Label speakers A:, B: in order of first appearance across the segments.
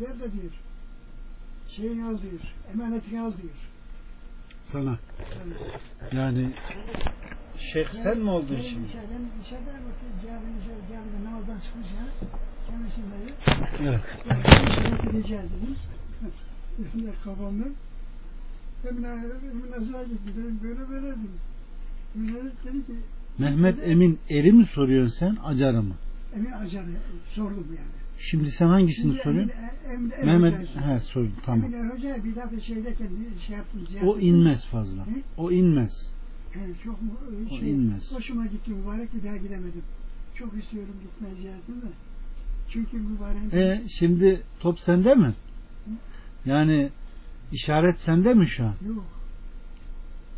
A: Ver de diyor. Şeyini al diyor. Emanetini al diyor.
B: Sana.
A: Evet.
B: Yani Şeyh sen mi oldun
A: Ben
B: şimdi?
A: Dışarıdan, dışarıda bakıyor. Caminin dışarı, camide namazdan çıkmış ya. Kendisindeyim.
B: Evet.
A: Yani gideceğiz dedim. Üstünde kafamda. Emine, Emine Zira gitti dedim. Böyle böyle dedim. Emine dedi ki
B: Mehmet Emin eri mi soruyorsun sen acarı mı?
A: Emin Acar'ı sordum yani.
B: Şimdi sen hangisini
A: Şimdi
B: soruyorsun? Mehmet he sordum tamam.
A: Emine Hoca bir defa şeydeyken şey yaptım. ziyaret
B: O inmez fazla.
A: Hı?
B: O inmez.
A: Yani çok mu,
B: O
A: şey,
B: inmez.
A: hoşuma gitti mübarek bir daha gidemedim. Çok istiyorum gitmeyi ziyaretine de. Çünkü mübarek
B: E şimdi top sende mi? Yani işaret sende mi şu an?
A: yok.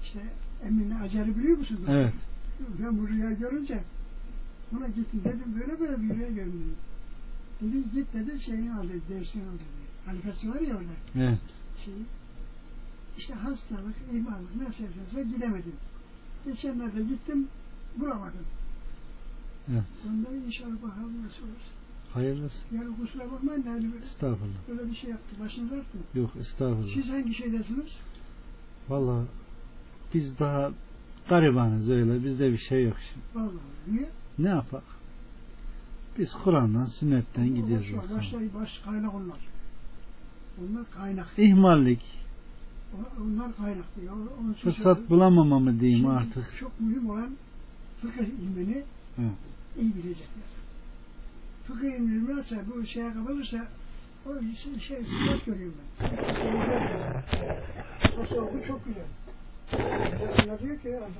A: İşte Emine Acar'ı biliyor musun?
B: Evet.
A: Ben bu rüya görünce ona gittim dedim böyle böyle bir rüya gördüm. Git dedi şeyini al dedi, dersini al dedi. Halifesi var ya orada
B: Evet.
A: şey. İşte hastalık, imanlık nasıl yapıyorsa gidemedim. Geçenlerde gittim bulamadım.
B: Evet.
A: Ondan inşallah bakalım nasıl olur.
B: Hayırlısı.
A: Yani kusura bakmayın yani
B: Estağfurullah.
A: böyle bir şey yaptı. Başınız arttı.
B: Yok estağfurullah.
A: Siz hangi şeydesiniz?
B: Valla biz daha garibanız öyle. Bizde bir şey yok şimdi.
A: Vallahi. Niye?
B: Ne yapak? Biz Kur'an'dan, sünnetten gidiyoruz.
A: Başlayı baş kaynak onlar. Onlar kaynak.
B: İhmallik,
A: Onlar kaynak. Onun
B: fırsat bulamama mı diyeyim
A: Şimdi
B: artık.
A: Çok mühim olan fıkıh ilmini
B: Evet.
A: iyi bilecekler. Fıkıh ilmini bilmezse bu şeye kapılırsa o şey, sıfat görüyorum ben. Tasavvufu çok güzel. Mesela diyor ki adam,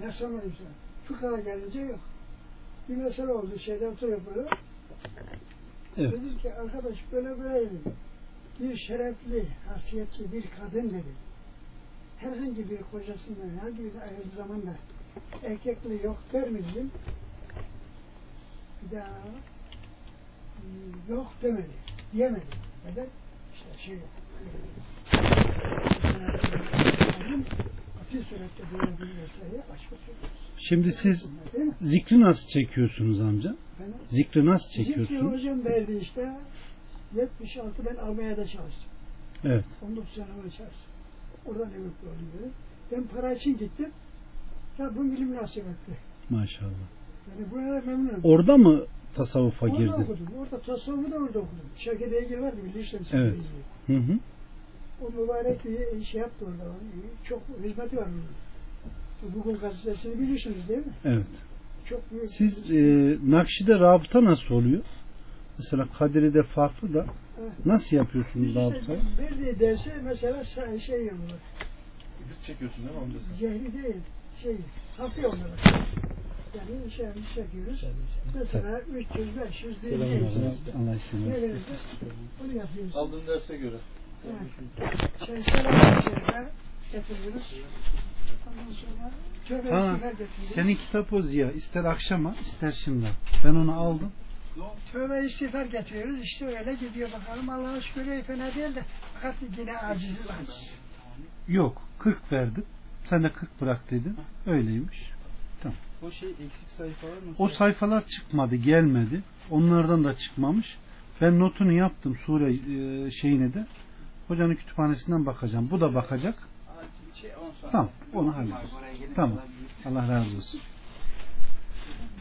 A: ne sanırım sen? Fıkıha gelince yok. Bir mesele oldu, şeyden oturuyor böyle.
B: Evet.
A: Dedim ki arkadaş böyle böyle dedim. Bir şerefli, hasiyetli bir kadın dedim. Herhangi bir kocasından, herhangi bir ayrı zamanda erkekliği yok der mi dedim. Bir daha "Hmm, yok demedi, diyemedi. Neden? İşte şey yok. Kadın
B: Şimdi siz zikri nasıl çekiyorsunuz amca? Zikri nasıl
A: Zikri
B: çekiyorsunuz?
A: hocam verdi işte. 76 ben Almanya'da çalıştım.
B: Evet.
A: 19 sene orada çalıştım. Oradan emekli oldum. Ben para için gittim. Rabbim ilim nasip etti.
B: Maşallah.
A: Yani bu kadar memnunum.
B: Orada mı tasavvufa
A: Orada
B: girdin?
A: okudum. Orada tasavvufu da orada okudum. Şevket Eygil vardı bilirsin.
B: Evet. Hı hı.
A: O mübarek bir şey yaptı orada. Çok hizmeti var onun. Bugün gazetesini bilirsiniz değil mi?
B: Evet.
A: Çok büyük.
B: Siz e, Nakşi'de rabıta nasıl oluyor? Mesela Kadiri'de farklı da
A: Evet.
B: nasıl yapıyorsunuz rabıtayı?
A: Verdiği dersi mesela şey yollar.
C: Gidip çekiyorsun değil mi amcası?
A: Zehri değil. Şey, hafif yollar. Yani şey çekiyoruz. Mesela 300, 500, 1000 neyse.
B: Allah işini
A: Ne
B: versin.
A: verirse onu yapıyoruz.
C: Aldığın derse göre.
A: Şey, selam
B: Ha, senin kitap o Ziya. İster akşama ister şimdi. Ben onu aldım.
A: Tövbe istiğfar getiriyoruz. İşte öyle gidiyor bakalım. Allah'a şükür iyi fena değil de fakat yine aciziz aciz.
B: Yok 40 verdim. Sen de 40 bırak dedin. Öyleymiş.
C: O şey eksik sayfalar nasıl?
B: O sayfalar çıkmadı, gelmedi. Onlardan da çıkmamış. Ben notunu yaptım sure e, şeyine de. Hocanın kütüphanesinden bakacağım. Bu da bakacak. Tamam, onu hallederiz. Tamam. Allah razı olsun.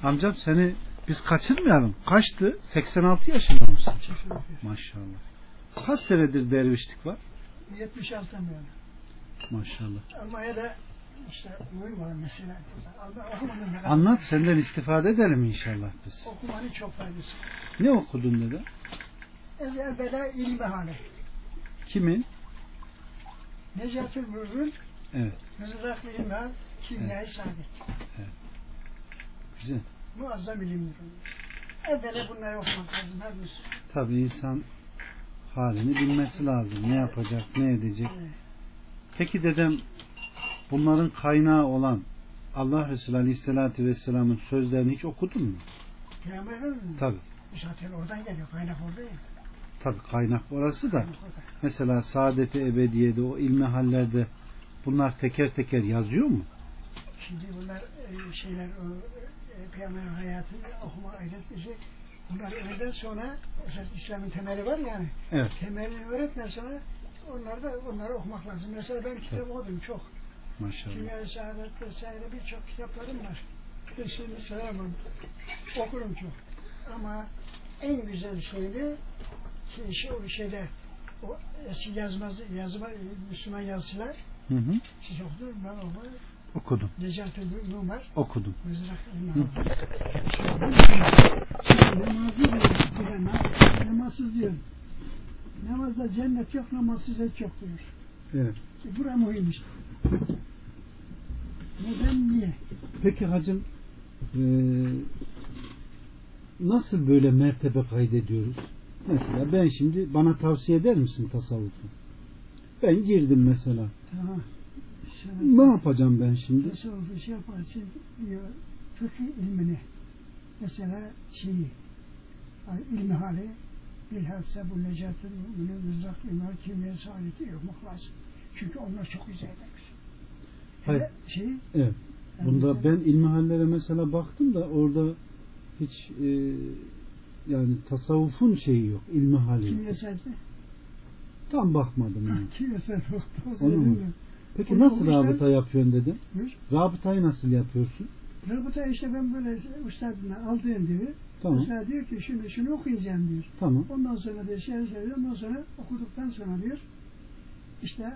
B: Amcam seni biz kaçırmayalım. Kaçtı? 86 yaşında mısın? Maşallah. Kaç senedir dervişlik var?
A: 76'dan beri.
B: Maşallah.
A: Almanya'da işte var mesela.
B: Anlat senden istifade edelim inşallah biz.
A: Okumanın çok faydası.
B: Ne okudun dedi?
A: Evvela ilmi
B: Kimin?
A: Necatül Mürrün,
B: Evet.
A: Mızrak ilmi kimyayı saadet.
B: Güzel.
A: Muazzam ilimdir. Evvela bunları okumak lazım. Her
B: Tabii insan halini bilmesi lazım. Ne yapacak, ne edecek.
A: Evet.
B: Peki dedem bunların kaynağı olan Allah Resulü Aleyhisselatü Vesselam'ın sözlerini hiç okudun mu?
A: Peygamberler mi?
B: Tabii.
A: Zaten oradan geliyor. Kaynak orada ya.
B: Tabii kaynak orası da. Mesela Saadet-i Ebediye'de o ilmi hallerde bunlar teker teker yazıyor mu?
A: Şimdi bunlar e, şeyler o e, Peygamberin hayatını okuma bir şey. Bunlar öğleden sonra esas İslam'ın temeli var yani.
B: Evet.
A: Temelini öğretmen sonra onları da onları okumak lazım. Mesela ben kitap okudum çok.
B: Maşallah.
A: Kimya, Saadet vesaire birçok kitaplarım var. Ben şimdi sayamam. Okurum çok. Ama en güzel şey de şey, o şeyde o eski yazmaz, yazma, Müslüman yazıcılar
B: Hı hı.
A: siz okudunuz ben onu
B: Okudum.
A: Necati Numar
B: Okudum.
A: Mızrak. Namazı diyor. Namazsız diyor. Namazda cennet yok, namazsız et yok diyor.
B: Evet.
A: E, Bura mühim işte. Neden, niye?
B: Peki hacım eee, nasıl böyle mertebe kaydediyoruz? Mesela ben şimdi bana tavsiye eder misin tasavvufu? Ben girdim mesela.
A: Tamam.
B: Ne yapacağım ben şimdi?
A: Tasavvufu şey yaparsın diyor, fıkıh ilmini mesela şeyi yani ilmi hali bilhassa bu necatın müminin mızrak imar kimya saadeti okumak lazım. Çünkü onlar çok izah eder.
B: Hayır.
A: Şey,
B: Evet.
A: yani
B: Bunda
A: mesela-
B: ben ilmihallere mesela baktım da orada hiç eee, yani tasavvufun şeyi yok. İlmihali yok.
A: kimya saadeti
B: Tam bakmadım yani.
A: kimya saadeti
B: Onu mu? Peki
A: Onu
B: nasıl
A: okursan-
B: rabıta yapıyorsun dedim.
A: Buyur.
B: Rabıtayı nasıl yapıyorsun?
A: Rabıta işte ben böyle ustadına aldığım diyor.
B: Tamam.
A: Mesela diyor ki şunu şunu okuyacağım diyor.
B: Tamam.
A: Ondan sonra diyor şey şey ondan sonra okuduktan sonra diyor işte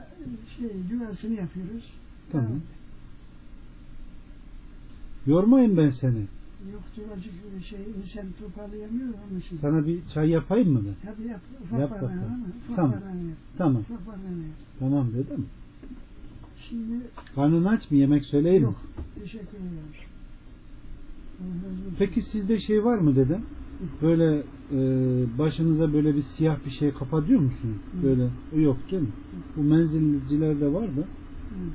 A: şey duasını yapıyoruz.
B: Tamam. Yormayın ben seni.
A: Yok duacı gibi şey insan toparlayamıyor onun için.
B: Sana bir çay yapayım mı ben?
A: Tabii yap. Ufak
B: Yap bakalım.
A: ama
B: Tamam.
A: yap.
B: Tamam.
A: Ufak.
B: Tamam dedim.
A: Şimdi
B: Karnın aç mı? Yemek söyleyeyim mi?
A: yok. Teşekkür ederim.
B: Peki sizde şey var mı dedim? Böyle e, başınıza böyle bir siyah bir şey kapatıyor musunuz?
A: Hı.
B: Böyle yok değil mi? Bu menzilcilerde var da
A: Hı.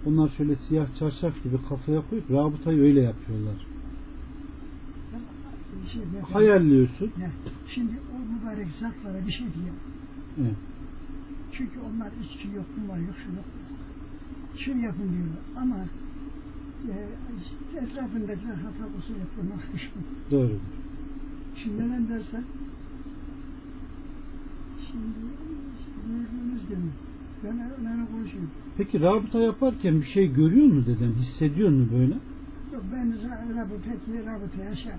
B: onlar şöyle siyah çarşaf gibi kafaya koyup rabıtayı öyle yapıyorlar.
A: Şey.
B: Hayalliyorsun.
A: Ya, şimdi o mübarek zatlara bir şey diyeyim.
B: Evet.
A: Çünkü onlar içki yok, kumar yok, şu yok. Şunu yapın diyorlar ama e, işte etrafındakiler hata usul düşkün.
B: Doğrudur.
A: Şimdi neden dersen şimdi işte gördüğünüz gibi ben öyle konuşuyorum.
B: Peki rabıta yaparken bir şey görüyor mu dedem? Hissediyor mu böyle?
A: Yok ben rabı peki rabıtaya şey.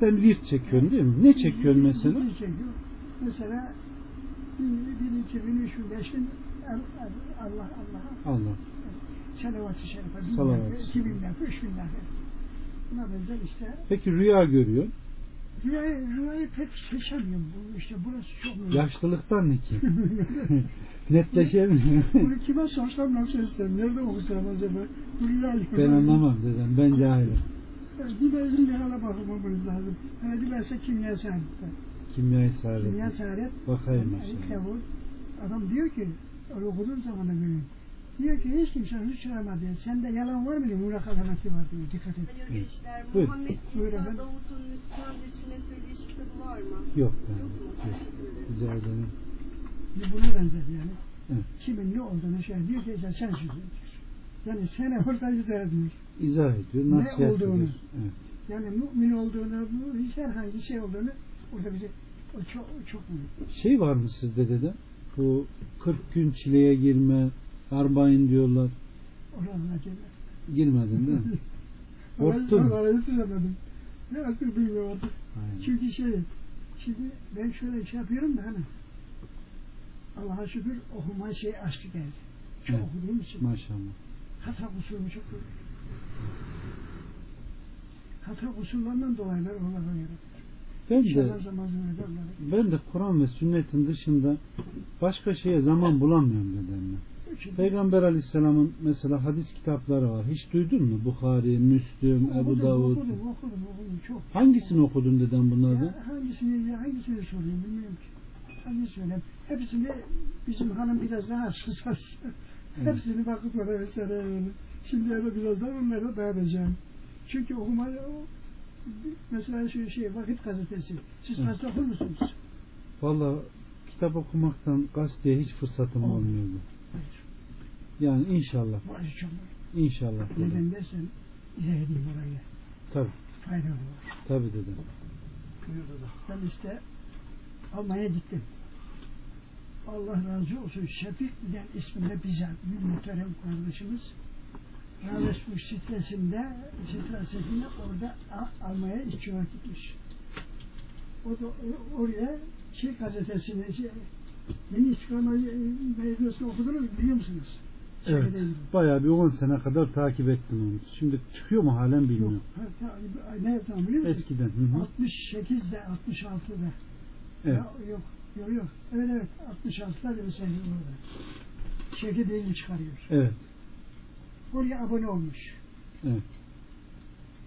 B: Sen virt çekiyorsun değil mi? Ne çekiyorsun mesela?
A: Bir çekiyor. Mesela bin, bin, iki bin, üç bin, beş bin El- El- Allah Allah'a
B: Allah.
A: salavat-ı şerife, bin defa, üç bin defa. Buna benzer işte
B: Peki rüya görüyor.
A: rüyayı, rüyayı pek seçemiyorum. Bu, işte burası çok mühim.
B: Yaşlılıktan ne ki? Netleşemiyor.
A: Bunu kime sorsam nasıl etsem, nerede okusam acaba? Bu rüyayı
B: ben anlamam dedem. Ben cahilim.
A: Gidersin bir hala bakmamız lazım. Hani bilhassa kimya saadette.
B: Kimyayı saadet.
A: Kimya saadet.
B: Bakayım
A: Yani kitabı, adam diyor ki, öyle okuduğum zaman da görüyorum. Diyor ki hiç kimse hiç çıkaramadı. Sende yalan var mı diyor, Murak alameti var diyor, dikkat et.
D: Hayırlı işler.
B: Buyur.
D: Muhammed
A: Buyur efendim.
D: Davut'un Müslüman içine söylediği kitabı var mı?
B: Yok.
D: Yok
B: Yani.
D: mu?
B: Yok.
D: Teşekkür ederim.
B: Rica ederim.
A: Buna benzer yani.
B: Evet.
A: Kimin ne olduğunu şey diyor ki işte sen söyle diyor. Yani sene orada izah ediyor.
B: İzah ediyor.
A: Ne
B: Nasihat
A: olduğunu.
B: ediyor. Evet.
A: Yani mümin olduğunu, hiç herhangi şey olduğunu orada bize o çok, çok mühim.
B: Şey var mı sizde dedem? Bu 40 gün çileye girme, arbayın diyorlar.
A: Oranına gelir.
B: Girmedin değil mi? Korktun mu?
A: Orayı yetişemedim. Ne artık bilmiyorum artık.
B: Aynen.
A: Çünkü şey, şimdi ben şöyle şey yapıyorum da hani Allah'a şükür okuma şey açtı geldi. Çok
B: Evet.
A: okuduğum için.
B: Maşallah.
A: Hata kusurumu çok görüyorum. Hata kusurlarından dolayı ben onlara.
B: Ben de ben de Kur'an ve sünnetin dışında başka şeye zaman bulamıyorum.
A: Çünkü
B: Peygamber Aleyhisselam'ın mesela hadis kitapları var. Hiç duydun mu? Bukhari, Müslüm, Ebu
A: okudum,
B: Davud.
A: Okudum, okudum, okudum. Çok.
B: Hangisini okudun dedem bunlardan?
A: Ya hangisini, hangisini sorayım bilmiyorum ki. Hangisini söyleyeyim. Hepsini bizim hanım biraz daha susar.
B: Evet.
A: Hepsini bakıp oraya söyleyeyim. Şimdi öyle birazdan onları dağıtacağım. Çünkü okuma o, mesela şu şey vakit gazetesi. Siz
B: Evet.
A: gazete okur musunuz?
B: Vallahi kitap okumaktan gazeteye hiç fırsatım
A: Olmuyor.
B: olmuyordu.
A: Hayır.
B: Yani inşallah. İnşallah.
A: Neden dersen izah edeyim orayı.
B: Tabii.
A: Faydalı olur.
B: Tabii
C: da.
A: Ben işte almaya gittim. Allah razı olsun. Şefik Bilen isminde bize bir muhterem kardeşimiz Rahmet sitesinde sitesinde orada almaya içiyor gitmiş. O da oraya şey gazetesini şey, Yeni İstiklal Belediyesi'ni okudunuz mu biliyor musunuz?
B: Evet.
A: İlgili.
B: Bayağı bir 10 sene kadar takip ettim onu. Şimdi çıkıyor mu halen
A: Yok.
B: bilmiyorum.
A: Ta- ne zaman biliyor musun?
B: Eskiden. Hı hı.
A: 68'de 66'da.
B: Evet.
A: Ya, yok, yok, yok. Evet, evet. 66'da bir sene orada. Çekirdeğini çıkarıyor.
B: Evet.
A: Oraya abone olmuş.
B: Evet.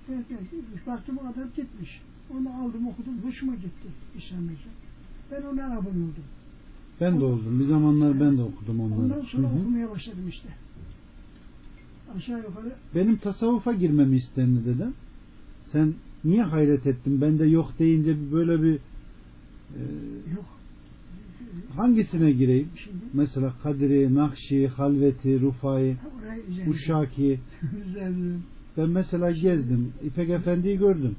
A: Evet, evet. Baktım adam gitmiş. Onu aldım, okudum. Hoşuma gitti. İslamiyet. Ben ona abone oldum.
B: Ben de oldum. Bir zamanlar ben de okudum onları.
A: Ondan sonra
B: Hı hı.
A: okumaya başladım işte. Aşağı yukarı
B: Benim tasavvufa girmemi istendi dedem. Sen niye hayret ettin? Bende yok deyince bir böyle bir e,
A: yok.
B: Hangisine gireyim?
A: Şimdi
B: Mesela Kadiri, Nakşi, Halveti, Rufai. Uşaki. Ben mesela gezdim. İpek Efendi'yi gördüm.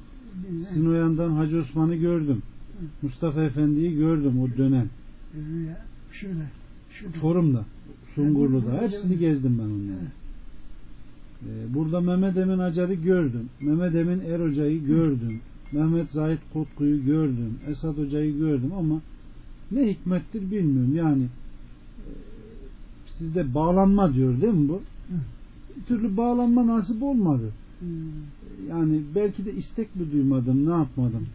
B: Sinoyan'dan Hacı Osman'ı gördüm. Mustafa Efendi'yi gördüm o dönem.
A: Rüya. Şöyle. Şurada.
B: Çorum'da, Sungurlu'da. Hepsini gezdim ben onları. Ee, Burada Mehmet Emin Acar'ı gördüm. Mehmet Emin Er Hoca'yı gördüm. Mehmet Zahit Kutku'yu gördüm. Esad Hoca'yı gördüm ama ne hikmettir bilmiyorum. Yani e, sizde bağlanma diyor değil mi bu? Bir türlü bağlanma nasip olmadı.
A: Hmm.
B: Yani belki de istek mi duymadım, ne yapmadım.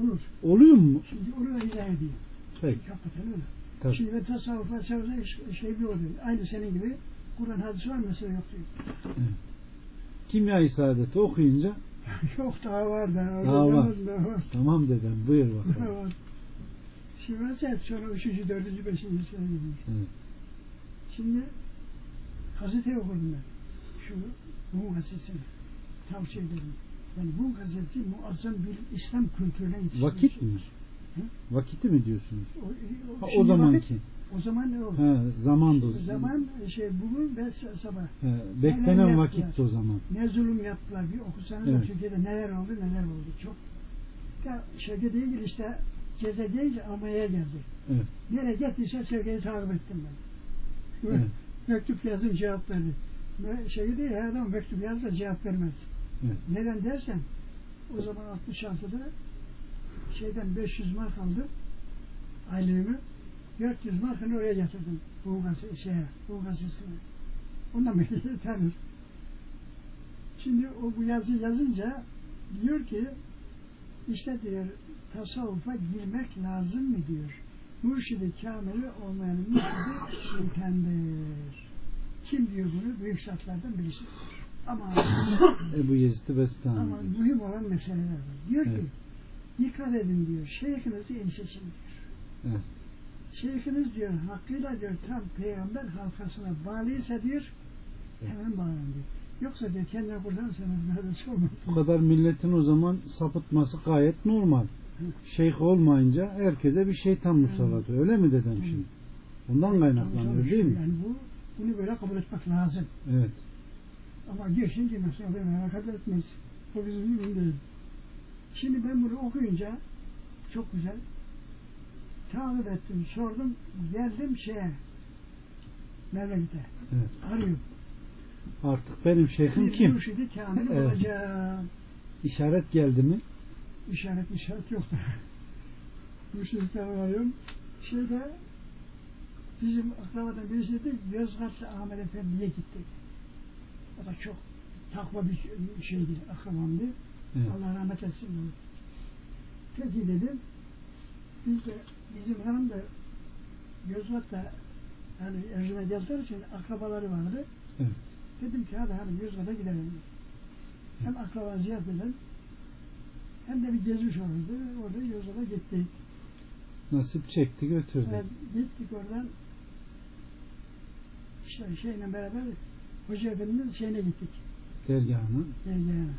A: Olur.
B: Oluyor mu?
A: Şimdi onu da izah edeyim.
B: Peki.
A: Hakikaten öyle.
B: Tabii.
A: Şimdi ben tasavvufa şey bir oluyor. Aynı senin gibi Kur'an hadisi var mesela yok diyor.
B: Kimya-i Saadet'i okuyunca
A: yok daha var daha.
B: Daha var.
A: Daha var.
B: tamam dedem buyur bakalım.
A: Ben hep sonra üçüncü, dördüncü, beşinci sene gidiyorum.
B: Evet.
A: Şimdi gazete okudum ben. Şu bu gazetesini tavsiye ederim. Yani bu gazetesi muazzam bir İslam kültürüne yetişmiş.
B: Vakit mi?
A: Hı?
B: Vakiti mi diyorsunuz?
A: O, o,
B: Ha, o zamanki.
A: vakit, o zaman ne oldu?
B: He, zaman da
A: O zaman şey bugün ve sa- sabah
B: He, beklenen vakitti o zaman.
A: ne zulüm yaptılar bir okusanız
B: Evet.
A: Türkiye'de neler oldu neler oldu çok. Ya Şevket değil işte ceza deyince almaya geldi.
B: Evet.
A: Nereye gittiyse Şevket'i takip ettim ben. Ve
B: Evet.
A: Mektup yazdım cevap verdi. Ve Şevket değil her adam mektup yazdı da cevap vermez.
B: Evet.
A: Neden dersen o zaman 66'da şeyden 500 mark aldım aylığımı 400 markını oraya getirdim bu gazete, şeye, bu gazetesine. Ondan beni tanır. Şimdi o bu yazı yazınca diyor ki işte diyor tasavvufa girmek lazım mı diyor. Mürşidi kamili olmayan mürşidi şeytandır. Kim diyor bunu? Büyük zatlardan birisi. Ama
B: Ebu Yezid Bestami.
A: ama mühim olan meseleler var. Diyor
B: Evet.
A: ki dikkat edin diyor. Şeyhinizi iyi seçin diyor.
B: Evet.
A: Şeyhiniz diyor hakkıyla diyor tam peygamber halkasına bağlıysa diyor hemen bağlan diyor. Yoksa diyor kendine kurtarırsanız neredeyse olmaz.
B: Bu kadar milletin o zaman sapıtması gayet normal. Şeyh olmayınca herkese bir şeytan musallat. Öyle mi dedem
A: Hı.
B: şimdi? Ondan kaynaklanıyor değil mi?
A: Yani bu, bunu böyle kabul etmek lazım.
B: Evet.
A: Ama girsin girmesin o beni alakadar etmez. O bizim ürün değil. Şimdi ben bunu okuyunca çok güzel takip ettim, sordum, geldim şeye memlekete.
B: Evet.
A: Arıyorum.
B: Artık benim şeyhim kim?
A: mürşidi kamil
B: Evet.
A: olacağım.
B: İşaret geldi mi?
A: İşaret işaret yoktu. Kamil arıyorum. Şeyde bizim akrabadan birisi de Yozgatlı Ahmet Efendi'ye gittik. O da çok takva bir şeydi, akrabamdı.
B: Evet.
A: Allah rahmet etsin. onu. Peki dedim. Biz de bizim hanım da Yozgat'ta hani Erzurum geldikleri için akrabaları vardı.
B: Evet.
A: Dedim ki hadi hani Yozgat'a gidelim. Hem akraba ziyaret edelim hem de bir gezmiş olurdu. Orada Yozgat'a gittik.
B: Nasip çekti götürdü.
A: Evet, gittik oradan işte şeyle beraber Hoca Efendi'nin şeyine gittik.
B: Dergahına.
A: dergahına.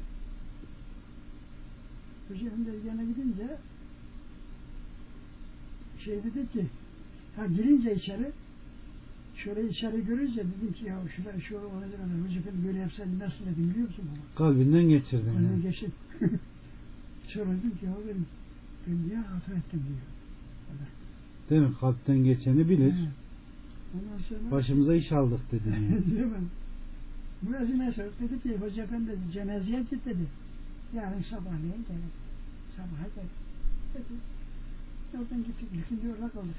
A: Hocam dergahına gidince şey dedi ki ha girince içeri şöyle içeri görünce dedim ki ya şurada şu olacak kadar Hoca Efendi böyle yapsaydı nasıl dedim biliyor musun bana?
B: Kalbinden geçirdin.
A: Önüne
B: yani.
A: geçip Sonra dedim ki ya dedim, ben niye hata ettim diyor.
B: Değil mi? Kalpten geçeni bilir.
A: Evet. Ondan sonra
B: Başımıza iş aldık dedi. yani.
A: diyor ben. Müezzine sorduk. Dedi ki hoca ben dedi cenazeye git dedi. Yarın sabahleyin gelir. Sabaha gel. Dedi. Oradan gittik. İlkindi orada kaldık.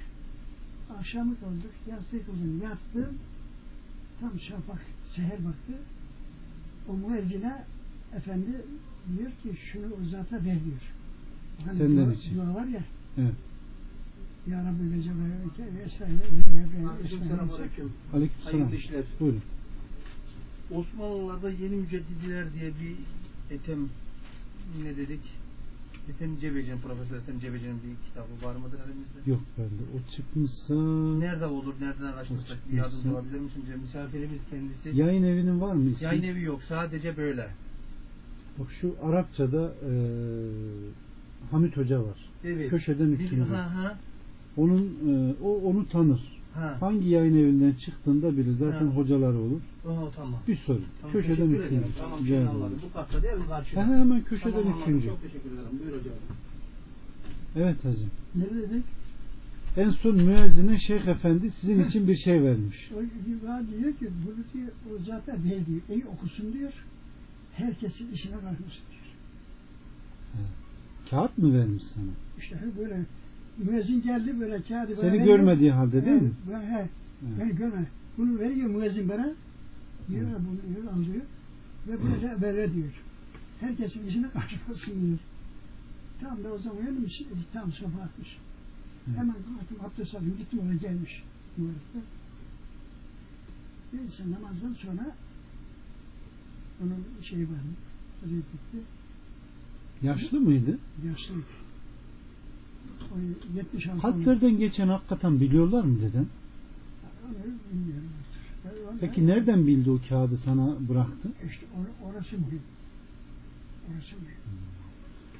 A: Akşamı kaldık. Yastığı kıldım. Yattım. Tam şafak seher baktı. O müezzine efendi diyor ki şunu o zata ver diyor. Hani
B: Senden
A: dua,
B: için.
A: Dua var ya.
B: Evet.
A: Ya Rabbi ve Cebeleke ve Esra'yı
C: Aleykümselam aleyküm.
B: Aleykümselam.
C: İşler.
B: Buyurun.
C: Osmanlılarda yeni müceddidiler diye bir Ethem ne dedik? Ethem Cebeci'nin, Profesör Ethem Cebeci'nin bir kitabı var mıdır elimizde?
B: Yok bende. O çıkmışsa
C: Nerede olur, nereden araştırsak yardımcı olabilir misin? Misafirimiz kendisi.
B: yayın evinin var mı?
C: Yayın evi yok, sadece böyle.
B: Bak şu Arapçada e, Hamit Hoca var.
C: Evet.
B: Köşeden üçüncü. Onun e, o onu tanır.
C: Ha.
B: Hangi yayın evinden çıktığında bilir. Zaten
C: Ha.
B: hocaları olur.
C: Oh, tamam.
B: Bir soru.
C: Tamam,
B: köşeden üçüncü.
C: Tamam. Bu katta değil mi karşıda?
B: Ha, hemen köşeden
C: Tamam,
B: üçüncü.
C: Çok teşekkür ederim. Buyur hocam.
B: Evet hacım.
A: Ne dedik?
B: En son müezzine Şeyh Efendi sizin için bir şey vermiş.
A: O diyor ki bunu diyor o zaten ver diyor. İyi okusun diyor. Herkesin işine bakmışsın diyor.
B: Kağıt mı vermiş sana?
A: İşte böyle müezzin geldi böyle kağıdı bana
B: Seni
A: veriyor.
B: görmediği halde değil mi?
A: Ben, he,
B: Evet.
A: beni görme. Bunu veriyor müezzin bana. Diyor bunu diyor, alıyor. Ve böyle böyle diyor. Herkesin işine karşılasın diyor. Tam da o zaman mi? Tam sabah atmış.
B: Evet.
A: Hemen kalktım abdest alayım gittim oraya gelmiş. Mübarekler. Neyse namazdan sonra onun şeyi var. Gitti.
B: Yaşlı mıydı?
A: Yaşlı. O 76
B: Kalplerden geçen hakikaten biliyorlar mı dedem?
A: Bilmiyorum
B: Peki nereden bildi o kağıdı sana bıraktı?
A: İşte or- orası mühim. Orası mühim.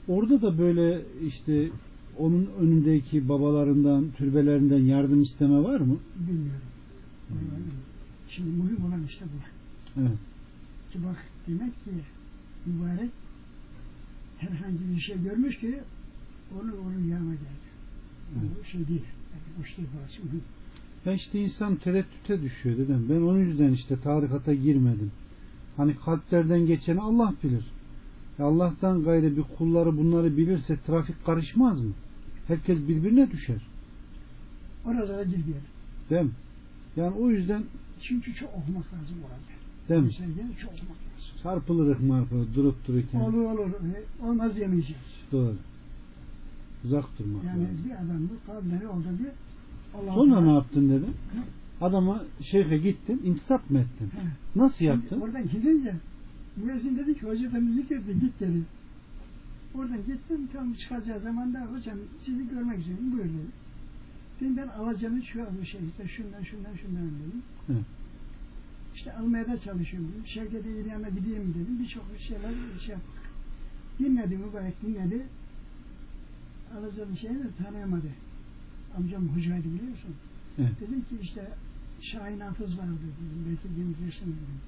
B: Orada da böyle işte onun önündeki babalarından, türbelerinden yardım isteme var mı?
A: Bilmiyorum. Vallahi Şimdi mühim olan işte bu.
B: Evet.
A: Ki bak demek ki mübarek herhangi bir şey görmüş ki onu onun yanına geldi. Bu şey değil. Yani boş değil burası.
B: Ya işte insan tereddüte düşüyor dedem. Ben onun yüzden işte tarikata girmedim. Hani kalplerden geçeni Allah bilir. Ya Allah'tan gayrı bir kulları bunları bilirse trafik karışmaz mı? Herkes birbirine düşer.
A: Oralara girmeyelim.
B: Değil mi? Yani o yüzden
A: Çünkü çok okumak lazım orada.
B: Değil mi?
A: Mesela çok okumak lazım.
B: Çarpılırık marpılır durup dururken.
A: Olur olur. Olmaz yemeyeceğiz.
B: Doğru. Uzak durmak
A: Yani
B: lazım.
A: bir adam bu kalbleri oldu bir Allah
B: Sonra ne yaptın dedim? Adama şeyhe gittin, intisap mı ettin?
A: He.
B: Nasıl yaptın?
A: Oradan gidince müezzin dedi ki hoca efendi zikretti git dedi. Oradan gittim tam çıkacağı zaman da hocam sizi görmek istiyorum buyur dedi. Dedim ben alacağımı şu bir şey işte şundan şundan şundan dedim.
B: Evet.
A: İşte almaya da çalışıyorum dedim. Şevket'e yanına gideyim dedim. Birçok şeyler şey yaptık. Dinledi mübarek dinledi. Alacağım şeyi de tanıyamadı. Amcam hocaydı biliyorsun.
B: Evet.
A: Dedim ki işte Şahin Hafız vardı dedim. Belki bilmiyorsunuz dedim.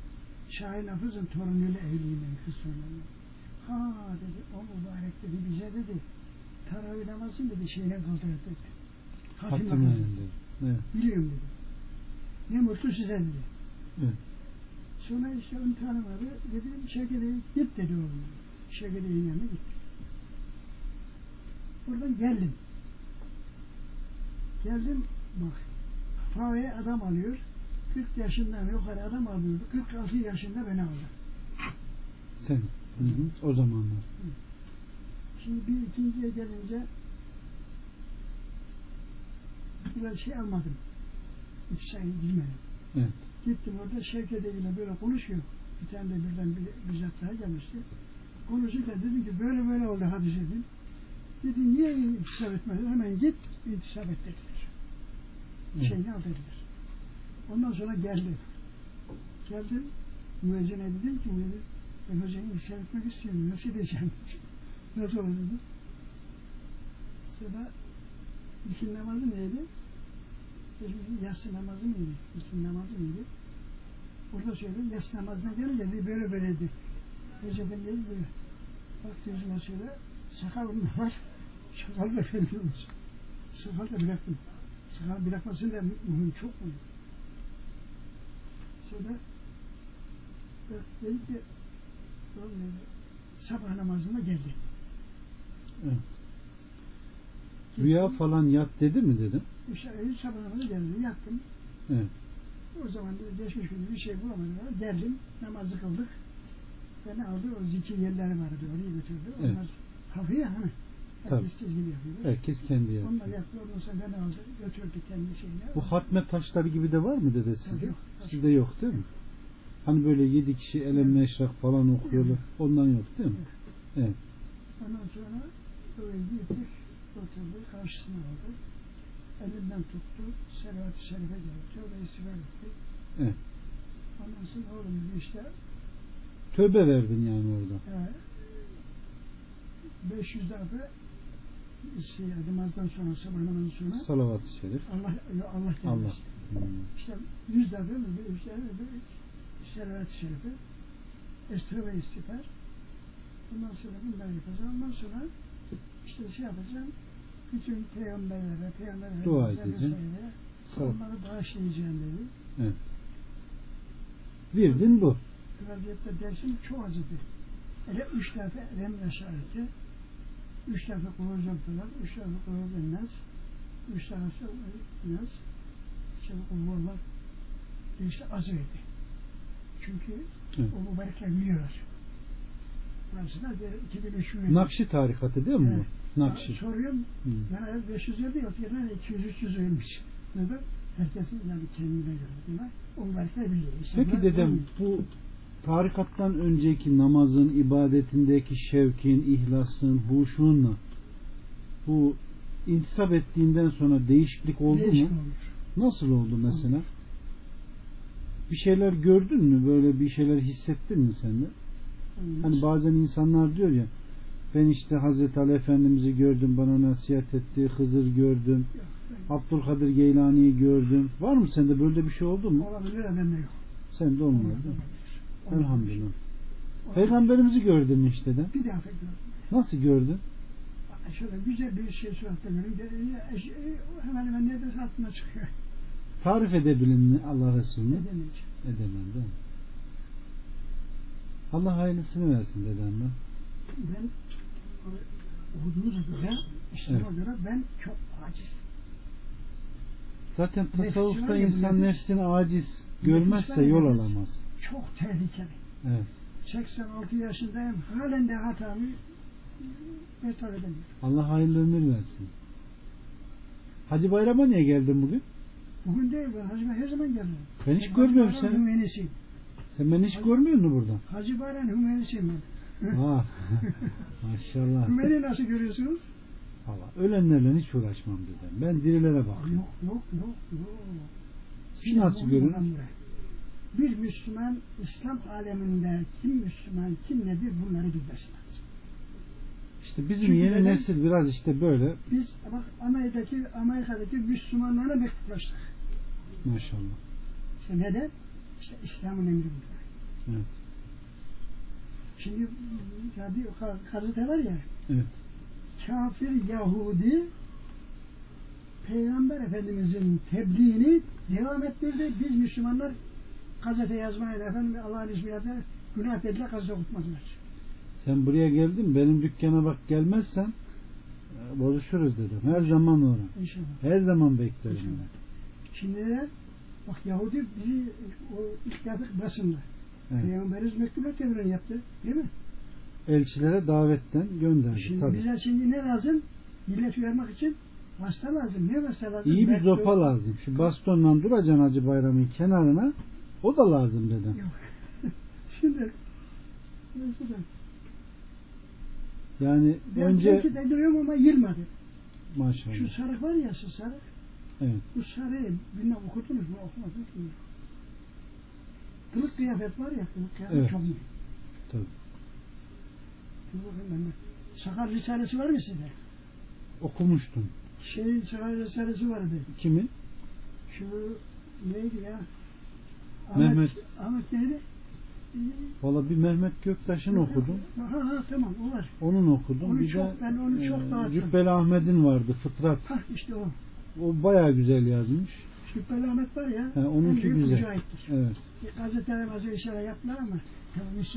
A: Şahin Hafız'ın torunuyla evliyim ben kız torunuyla. Ha dedi o mübarek dedi bize dedi. Taravih namazını dedi şeyine kaldırır dedi. Hatim
B: Hatim
A: namazı.
B: yerinde. Evet.
A: Biliyorum dedi. Ne mutlu size dedi.
B: Evet.
A: Sonra işte onu tanımadı. Dedim Şevket'e git dedi oğlum. Şevket'e yanına gitti. Buradan geldim. Geldim bak. Fave'ye adam alıyor. 40 yaşından yukarı adam alıyordu. 46 yaşında beni aldı.
B: Sen. Hı hı. O zamanlar.
A: Şimdi bir ikinciye gelince biraz şey almadım. Hiç sayı bilmedim.
B: Evet.
A: Gittim orada Şevket ile böyle konuşuyor. Bir tane de birden bir bizzat daha gelmişti. Konuşurken dedim ki böyle böyle oldu hadis dedim. Dedi niye intisap etmedin? Hemen git intisap et dediler.
B: Evet.
A: Şeyini al dediler. Ondan sonra geldi. Geldim. Müezzine dedim ki müezzin ben hocayı intisap etmek istiyorum. Nasıl edeceğim? Nasıl olur dedi. Sonra ilkin namazı neydi? Yatsı namazı mıydı? İlkin namazı mıydı? Orada söyledi. Yatsı namazına gelince dedi, böyle böyleydi. Hoca ben dedi böyle. Baktı yüzüme şöyle. Sakalım var. Sakal da fenolmuş. Sakal da bıraktım. Sakal bırakmasın da mühim çok mühim. Sonra ben dedim ki dedi, sabah namazına geldi.
B: Evet. Rüya falan yat dedi mi dedim.
A: İşte öyle sabah namazına geldi. Yattım.
B: Evet.
A: O zaman geçmiş günü bir şey bulamadım. Geldim. Namazı kıldık. Beni aldı. O zikir yerleri vardı. Oraya götürdü.
B: Evet.
A: Onlar ya hani.
B: Tabii.
A: Herkes çizgili yapıyor.
B: Herkes kendi
A: Onlar
B: yapıyor.
A: yaptı. Ondan sonra beni aldı. Götürdü kendi şeyine.
B: Bu hatme taşları gibi de var mı dede sizde?
A: Yok.
B: Sizde yok değil mi? Hani böyle yedi kişi elem meşrak falan okuyorlar. Ondan yok değil mi? Evet.
A: Ondan sonra öyle gittik. Oturdu. Karşısına aldı. Elimden tuttu. Selavat-ı Şerif'e geldi. Tövbe istiğfar etti.
B: Evet.
A: Ondan sonra oğlum dedi işte
B: Tövbe verdin yani orada.
A: e, 500 defa şey, namazdan sonra sabah namazından sonra
B: Salavat-ı şerif.
A: Allah Allah gelmiş.
B: Allah. Hmm.
A: İşte yüz defa mı bir şey bir selavat-ı şerife estağfurullah istiğfar ondan sonra bunları yapacağım ondan sonra işte şey yapacağım bütün peygamberlere peygamberlere
B: Dua edeceksin.
A: onları bağışlayacağım dedi.
B: Virdin bu.
A: Vaziyette dersim çok acıdı. Hele üç defa rem yaşardı. Üç defa kullanacaktılar. Üç defa kullanılmaz. Üç defa kullanılmaz. Şimdi. İşte az verdi. Çünkü
B: Evet.
A: o mübarekler biliyorlar. 2003 verdi.
B: Nakşi tarikatı değil mi
A: Evet.
B: bu? Nakşi.
A: Soruyorum.
B: Hı.
A: Yani 500 verdi yok. Yani 200-300 vermiş. Neden? Herkesin yani kendine göre değil mi? O mübarekler biliyor. İnsanlar
B: Peki dedem
A: bilmiyor.
B: bu tarikattan önceki namazın, ibadetindeki şevkin, ihlasın, huşunla bu intisap ettiğinden sonra değişiklik oldu
A: Değişik
B: mu?
A: olmuş.
B: Nasıl oldu mesela? Bir şeyler gördün mü? Böyle bir şeyler hissettin mi sen de? Hani bazen insanlar diyor ya ben işte Hazreti Ali Efendimiz'i gördüm bana nasihat etti, Hızır gördüm, Abdülkadir Geylani'yi gördüm. Var mı sende böyle bir şey oldu mu?
A: Olabilir bende yok.
B: Sende olmadı. değil mi? Elhamdülillah. Peygamberimizi gördün mü işte de.
A: Bir defa gördüm.
B: Nasıl gördün?
A: Şöyle güzel bir şey suratta. De- e, Hemen hemen neredeyse aklına çıkıyor.
B: Tarif edebilin mi Allah Resulü'nü?
A: Ne demeyeceğim.
B: Edemem değil mi? Allah hayırlısını versin dedemden.
A: Ben okuduğunuza göre, işlere
B: Evet.
A: göre ben çok aciz.
B: Zaten tasavvufta insan
A: nefis.
B: nefsini aciz görmezse yol alamaz.
A: Çok tehlikeli.
B: Evet.
A: 86 yaşındayım. Halen de hatamı bertaraf edemiyorum.
B: Allah hayırlı ömür versin. Hacı Bayram'a niye geldin bugün?
A: Bugün değil ben Hacı Bayram her zaman gelirim.
B: Ben hiç
A: Hacı
B: görmüyorum seni.
A: Hümenisiyim.
B: Sen beni hiç görmüyor musun burada?
A: Hacı Bayram Hümenisiyim ben.
B: Ha. Maşallah.
A: Hümeni nasıl görüyorsunuz?
B: Allah. Ölenlerle hiç uğraşmam dedim. Ben dirilere bakıyorum.
A: Yok yok yok yok.
B: Siz nasıl
A: buraya. Bir Müslüman İslam aleminde kim Müslüman kim nedir bunları bilmesi lazım.
B: İşte bizim
A: Çünkü
B: yeni
A: neden?
B: nesil biraz işte böyle.
A: Biz bak Amerika'daki Amerika'daki Müslümanlara mektuplaştık.
B: Maşallah.
A: İşte neden? İşte İslam'ın emri bu.
B: Evet.
A: Şimdi ya bir gazete var ya
B: Evet.
A: kafir Yahudi Peygamber Efendimizin tebliğini devam ettirdi. Biz Müslümanlar gazete yazmayla efendim Allah'ın ismiyle günah dediler gazete okutmadılar.
B: Sen buraya geldin benim dükkana bak gelmezsen e, bozuşuruz dedim. Her zaman.
A: İnşallah.
B: Her zaman beklerim
A: İnşallah. Şimdi bak Yahudi bizi o ilk defa basınlar.
B: Evet.
A: Peygamberimiz mektuplar tebliğini yaptı. Değil mi?
B: Elçilere davetten gönderdi.
A: Şimdi
B: tabii.
A: bize şimdi ne lazım? Millet uyarmak için vasıta lazım. Ne vasıta lazım?
B: İyi bir zopa lazım. Şu bastonla duracaksın Hacı Bayram'ın kenarına. O da lazım dedim.
A: Yok. Şimdi mesela
B: Yani
A: ben
B: önce
A: belki de diyorum ama yılmadı. Şu
B: maşallah.
A: sarık var ya şu sarık.
B: Evet.
A: Bu sarığı bilmem okudunuz mu okumadınız mı? Kılık kıyafet var ya kılık kıyafet
B: Evet.
A: çok iyi.
B: Tabii.
A: Dur bakayım ben de. Sakar Risalesi var mı sizde?
B: Okumuştum.
A: Şeyin Sakar Risalesi vardı.
B: Valla bir Mehmet Göktaş'ın okudum.
A: Ha ha tamam o var.
B: Onun okudum.
A: Onu
B: bir
A: çok-
B: de
A: ben onu çok
B: e,
A: dağıttım.
B: Cübbeli Ahmet'in vardı Fıtrat.
A: Ha işte o.
B: O bayağı güzel yazmış.
A: Şüpheli Ahmet var ya.
B: He, onunki güzel.
A: mücahittir.
B: Evet.
A: Gazeteler bazı işler yaptılar ama.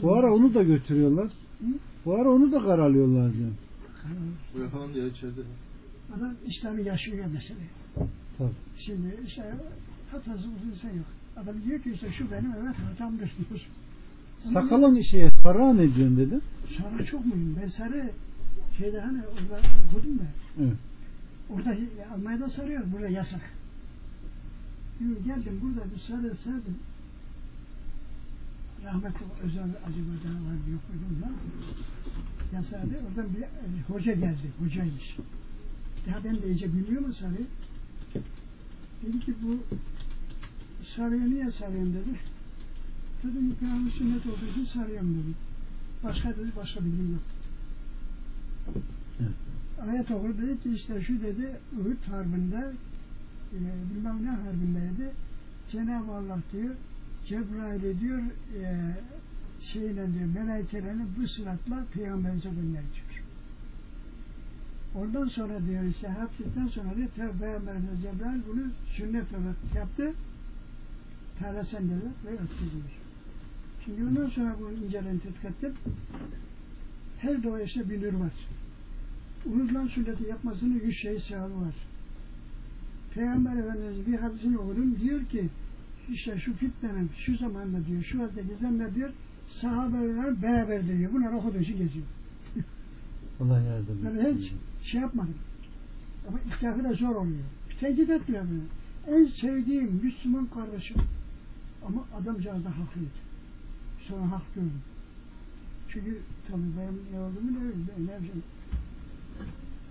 B: Bu ara onu da götürüyorlar.
A: Hı?
B: Bu ara onu da karalıyorlar diyor.
E: Bu yapan diye içeride.
A: Adam İslam'ı yaşıyor mesela.
B: Tabii.
A: Şimdi işte hatası uzunsa yok. Adam diyor ki işte şu benim evet hatamdır diyor.
B: Sakalın şeye sarığa ne diyorsun dedi.
A: Sarı çok mühim. Ben sarı şeyde hani orada okudum da
B: Evet.
A: Orada Almanya'da sarıyor. Burada yasak. Diyor, geldim burada bir sarı sardım. Rahmetli özel acaba daha var mı yok muydu da yasadı. Oradan bir e, hoca geldi. Hocaymış. Ya ben de iyice bilmiyor mu sarıyı? Dedi ki bu sarıya niye sarıyorum dedi. Dedim ki ahli sünnet olduğu için sarıyorum dedi. Başka dedi başka bilgim yok.
B: Evet.
A: Ayet okur dedi ki işte şu dedi Uhud harbinde e, bilmem ne harbindeydi. Cenab-ı Allah diyor Cebrail'i diyor e, şeyle diyor melaikelerini bu sıratla peygamberimize gönder diyor. Ondan sonra diyor işte hafiften sonra diyor peygamberimiz Cebrail bunu sünnet olarak yaptı. Teala sen dediler ve öptü diyor. Şimdi ondan sonra bunu incelen tetkik ettim. Her doğa işte bir nur var. Unutlan sünneti yapmasının yüz şey sevabı var. Peygamber Efendimiz bir hadisini okudum. Diyor ki işte şu fitnenin şu zamanda diyor şu halde gezenler diyor sahabeler beraber diyor. Bunlar okuduğu için geziyor.
B: Allah yardım
A: Ben
B: etsin.
A: hiç şey yapmadım. Ama ihtiyacı da zor oluyor. Tenkit ettiler beni. En sevdiğim Müslüman kardeşim. Ama adamcağız da haklıydı. Sonra hak gördüm. Çünkü tabii benim da öyle. Ne yapacağım?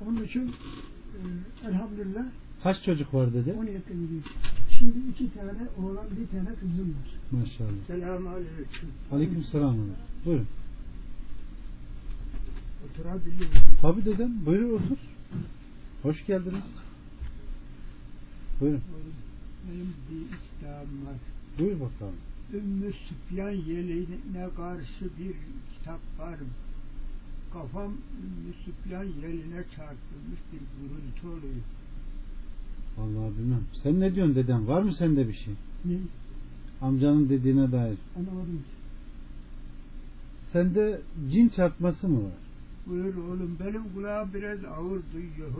A: Onun için e, elhamdülillah
B: Kaç çocuk var dedi?
A: 17 gidiyor. Şimdi iki tane oğlan bir tane kızım var.
B: Maşallah.
A: Selamun aleyküm.
B: Aleyküm selam. Buyurun.
A: Oturabiliyor
B: Tabi dedem. Buyurun otur. Hoş geldiniz. Buyurun.
F: Benim bir iddiam var.
B: Buyur bakalım.
F: Ümmü Süfyan yeline karşı bir kitap var. Kafam Ümmü Süfyan yeline çarpılmış bir gürültü oluyor.
B: Vallahi bilmem. Sen ne diyorsun dedem? Var mı sende bir şey?
A: Ne?
B: Amcanın dediğine dair.
A: Anlamadım.
B: Sende cin çarpması mı var?
F: Buyur oğlum benim kulağım biraz ağır duyuyor.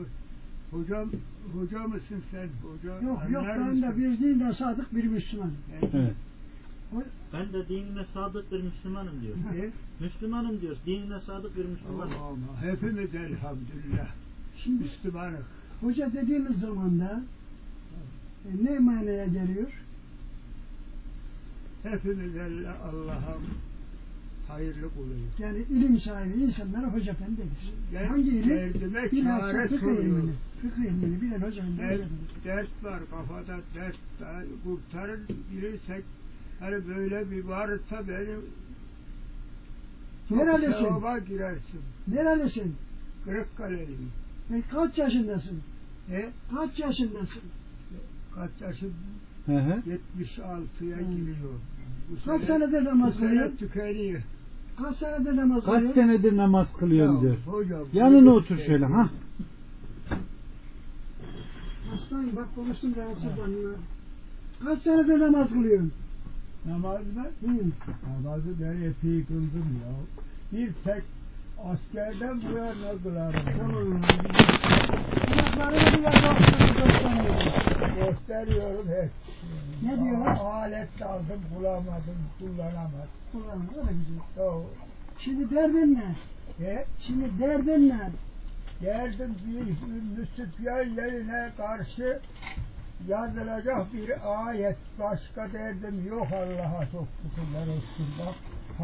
F: Hocam, hoca mısın sen? Hoca
A: Yok yok ben de bir de sadık bir Müslüman.
F: Yani,
B: Evet.
G: Ben de dinime sadık bir Müslümanım diyor.
F: e,
G: Müslümanım diyor. Dinime sadık bir Müslümanım.
F: ama hepimiz elhamdülillah
A: Şimdi
F: Müslümanız.
A: hoca dediğimiz zaman da e, ne manaya geliyor?
F: Hepimiz Allah'a hayırlı kuluyuz.
A: Yani ilim sahibi insanlara hoca efendi denir. Hangi ilim? Bilhassa fıkıh ilmini. Fıkıh ilmini bilen hoca efendi efendi.
F: dert var kafada dert da kurtarır bilirsek hani böyle bir varsa beni çok
A: Nerelisin?
F: sevaba girersin.
A: Nerelisin?
F: Kırıkkaleliyim.
A: E, kaç yaşındasın?
F: E,
A: Kaç yaşındasın?
F: kaç yaşım
B: Hı hı.
F: 76'ya
A: Hmm.
F: giriyor. Bu
A: Kaç
F: sene-
A: senedir namaz kılıyorsun?
F: tükeniyor.
A: Kaç senedir namaz
B: Kaç
A: kılıyorsun?
B: senedir namaz kılıyorum
F: Ya
B: diyor.
F: hocam,
B: Yanına otur şöyle. ha.
A: Aslan bak konuştum rahatsızlanma. Kaç senedir namaz kılıyorsun?
F: Namaz mı?
A: Hı.
F: Namazı ben epey kıldım ya. Bir tek askerden bu yana kılarım.
A: Tamam. Kulaklarını bile göstermiyor.
F: Gösteriyorum hep.
A: Ne diyorlar?
F: Alet aldım bulamadım kullanamadım.
A: Ulan öyle güzel.
F: O,
A: Şimdi derdin ne?
F: e,
A: Şimdi derdin ne?
F: Geldim bir Ümmü Süfyan yerine karşı yazılacak bir ayet. Başka derdim yok Allah'a çok şükürler olsun. Bak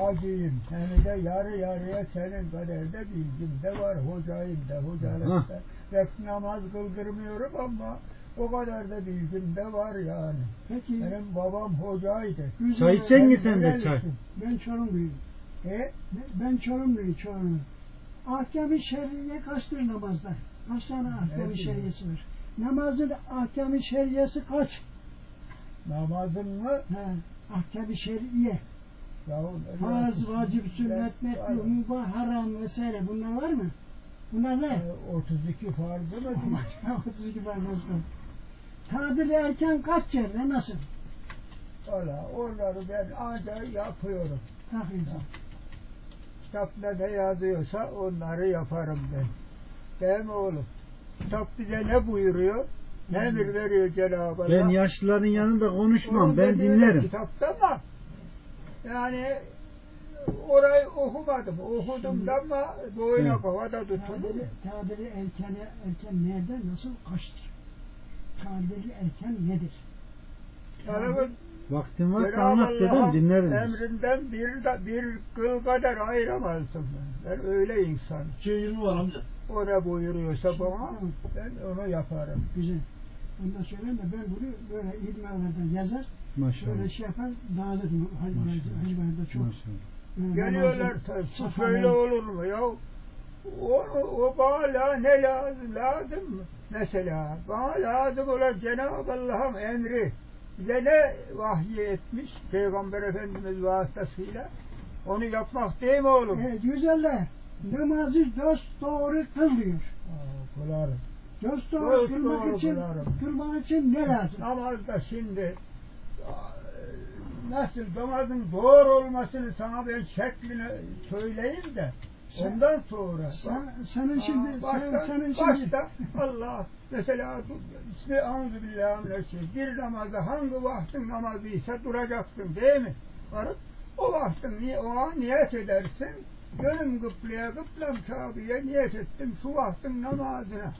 F: hacıyım. Hem de yarı yarıya senin kadar da bilgim de var. Hocayım da hocalıkta. Pek namaz kıldırmıyorum ama o kadar da bilgim de var yani.
A: Peki.
F: Benim babam hocaydı.
A: güzel.
B: Çay içecek misin sen de çay?
A: Ben Çorumluyum.
F: E,
A: Ben Çorumluyum Çorum. Ahkam-ı şer'iye kaçtır namazda? Kaç tane ahkam-ı
F: Evet.
A: şer'iyesi var? Namazın ahkam-ı şer'iyesi kaç?
F: namazın mı?
A: He, ahkam-ı şer'iye. Farz, vacip, sünnet, mekruh, mübah, haram vesaire bunlar var mı? Bunlar ne?
F: Ee, 32 farzı mı?
A: Ama 32 var nasıl? Tadil erken kaç yerde nasıl?
F: Valla onları ben ancak yapıyorum.
A: Takriben.
F: Kitapta ne yazıyorsa onları yaparım ben. Değil mi oğlum? Kitap bize ne buyuruyor? Ne emir veriyor Cenab-ı Allah?
B: Ben yaşlıların yanında konuşmam.
F: Onu
B: Ben dinlerim.
F: Kitapta ama yani orayı okumadım. Okudum da ama boyuna
B: Evet.
F: kovada tutuldu.
A: Tadili, tadili erken, erken nerede, nasıl, kaçtır? Tadili erken nedir?
F: Talebin
B: Vaktin varsa anlat dedim dinleriz.
F: Emrinden bir, bir kıl kadar ayıramazdım ben. Ben öyle insan.
E: 220 var amca.
F: O ne buyuruyorsa bana ben onu yaparım.
A: Güzel. Ondan söyleyeyim de ben bunu böyle ilmihalarda yazar,
B: Maşallah.
A: böyle şey yapar, dağılır Hacılar'da çok.
B: Maşallah.
A: böyle
F: Geliyorlar tabii. Şöyle olur mu ya? O, o bana ne lazım? Lazım mı? Mesela bana lazım olan Cenab-ı Allah'ın emri bize ne vahyi etmiş Peygamber Efendimiz vasıtasıyla onu yapmak değil mi oğlum?
A: Evet, güzeller. Namazı dost doğru kıl diyor.
F: Aa, Kılarım.
A: Dost doğru
F: Dost
A: kılmak
F: doğru
A: için,
F: kılarım.
A: kılmak için ne lazım?
F: Namazda şimdi nasıl namazın doğru olmasını sana ben şeklini söyleyeyim de
A: Sen-
F: ondan sonra
A: Sen, senin şimdi,
F: Aa,
A: sen,
F: başta,
A: senin şimdi,
F: başta Allah mesela ismi anzu billahi bir namazda hangi vaktin namazıysa duracaksın değil mi? Varıp o vaktin niye, o an niyet edersin Gönlüm kıbleye, kıblem Kabe'ye niyet ettim şu vaktin namazına.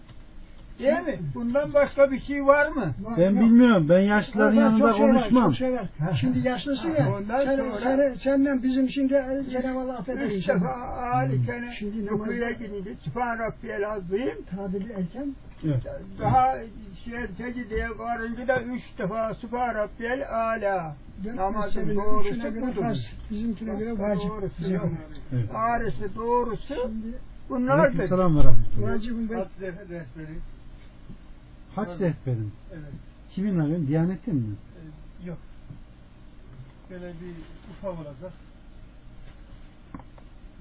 F: Değil mi? Bundan başka bir şey var mı?
A: Var,
B: Ben
A: yok.
B: bilmiyorum. Ben yaşlıların
A: Ondan
B: yanında
A: çok şey var,
B: konuşmam.
A: çok şey var. Şimdi yaşlısın ya.
F: Ondan
A: sen,
F: sonra-
A: sen, senden bizim şimdi e, Cenab-ı Allah affeder
F: Üç
A: inşallah.
F: defa alikene
A: Şimdi
F: rukuya
A: namazda-
F: gidildi. Sübhan Rabbiyel Azim.
A: Tadili erken
B: Evet.
F: Daha şey, secdeye varınca da üç defa Sübhan Rabbiyel Ala. Namazın doğrusu budur.
A: Bizimkine göre vacip.
F: Doğrusu.
B: Evet.
F: Ağrısı doğrusu
A: Şimdi
F: bunlar da
B: ve rahmetullah.
A: vacibin ben
E: Hac rehberi.
B: Haç rehberim.
E: Evet.
B: Kimin arıyorsun? Diyanetin mi?
E: e, yok. Böyle bir ufak olacak.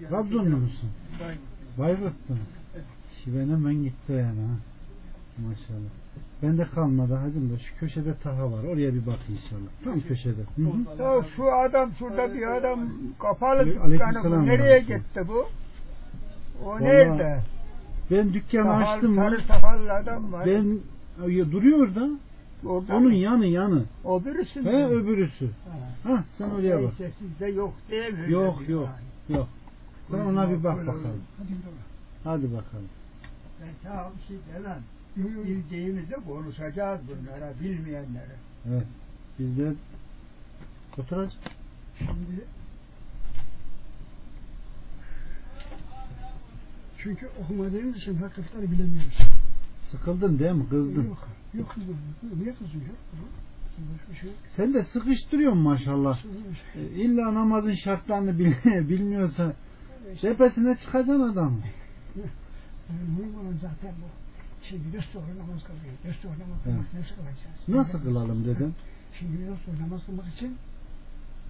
E: Yani
B: Trabzonlu musun?
E: Ben
B: Bayburt'ta?
E: Evet.
B: Şiven hemen gitti yani ha. Maşallah. Ben de kalmadı hacım da şu köşede taha var. Oraya bir bak inşallah. Tam köşede. Hı hı.
F: Ya şu adam şurada bir adam kapalı dükkanı Nereye gitti bu? O
B: Vallahi
F: nerede?
B: Ben dükkanı
F: Sakal,
B: açtım?
F: Sarı sakallı adam var.
B: Ben duruyor da
F: Orada
B: onun
F: mı?
B: yanı yanı.
F: o birisi mi?
B: He öbürüsü.
F: Ha.
B: Ha sen oraya bak.
F: Sizde yok değil mi?
B: Yok, yok.
F: yani.
B: Yok. Sen ona bir bak
F: Öyle
B: bakalım.
F: olur.
B: Hadi bakalım.
F: Ben sana bir şey demem. Bildiğimizde konuşacağız bunlara, bilmeyenlere.
B: Evet. Biz de oturacağız.
A: Şimdi çünkü okumadığımız için hakikatleri bilemiyoruz.
B: Sıkıldın değil mi? Kızdın.
A: Yok, yok kızım. Niye kızıyor? Şey.
B: Sen de sıkıştırıyorsun maşallah. E, İlla namazın şartlarını bil- bilmiyorsa tepesine çıkacaksın adam.
A: Olan zaten bu. Şimdi dört doğru namaz kılıyor. Dört doğru namaz kılmak nasıl kılacağız?
B: Nasıl kılalım dedim.
A: Şimdi dört doğru namaz kılmak için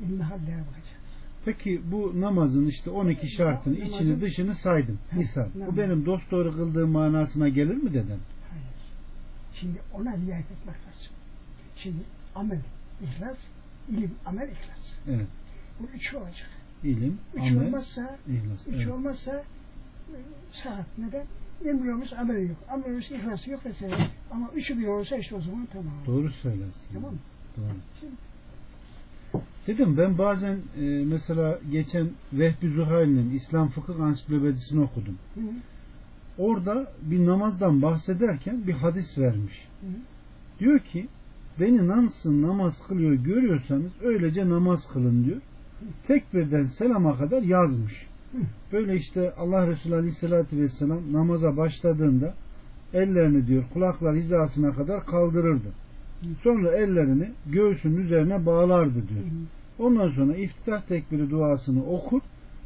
A: ilmi hallere bakacağız.
B: Peki bu namazın işte 12 şartını
A: Namazın-
B: içini dışını saydım. Misal. Bu benim dost doğru kıldığım manasına gelir mi dedem?
A: Şimdi ona riayet etmek lazım. Şimdi amel, ihlas, ilim, amel, ihlas.
B: Evet.
A: Bu üçü olacak.
B: İlim,
A: Üç
B: amel,
A: olmazsa,
B: ihlas.
A: üç
B: Evet.
A: olmazsa saat neden? Emrimiz amel yok. Amelimiz ihlas yok vesaire. Ama üçü bir olsa işte o zaman tamam.
B: Doğru söylersin.
A: Tamam mı?
B: Doğru.
A: Şimdi,
B: Dedim ben bazen e, mesela geçen Vehbi Zuhail'in İslam Fıkıh Ansiklopedisini okudum.
A: hı, hı,
B: Orada bir namazdan bahsederken bir hadis vermiş.
A: hı.
B: Diyor ki beni nasıl namaz kılıyor görüyorsanız öylece namaz kılın diyor. Tekbirden selama kadar yazmış.
A: Hı.
B: Böyle işte Allah Resulü Aleyhisselatü Vesselam namaza başladığında ellerini diyor kulaklar hizasına kadar kaldırırdı. Sonra ellerini göğsünün üzerine bağlardı diyor. Ondan sonra iftitah tekbiri duasını okur.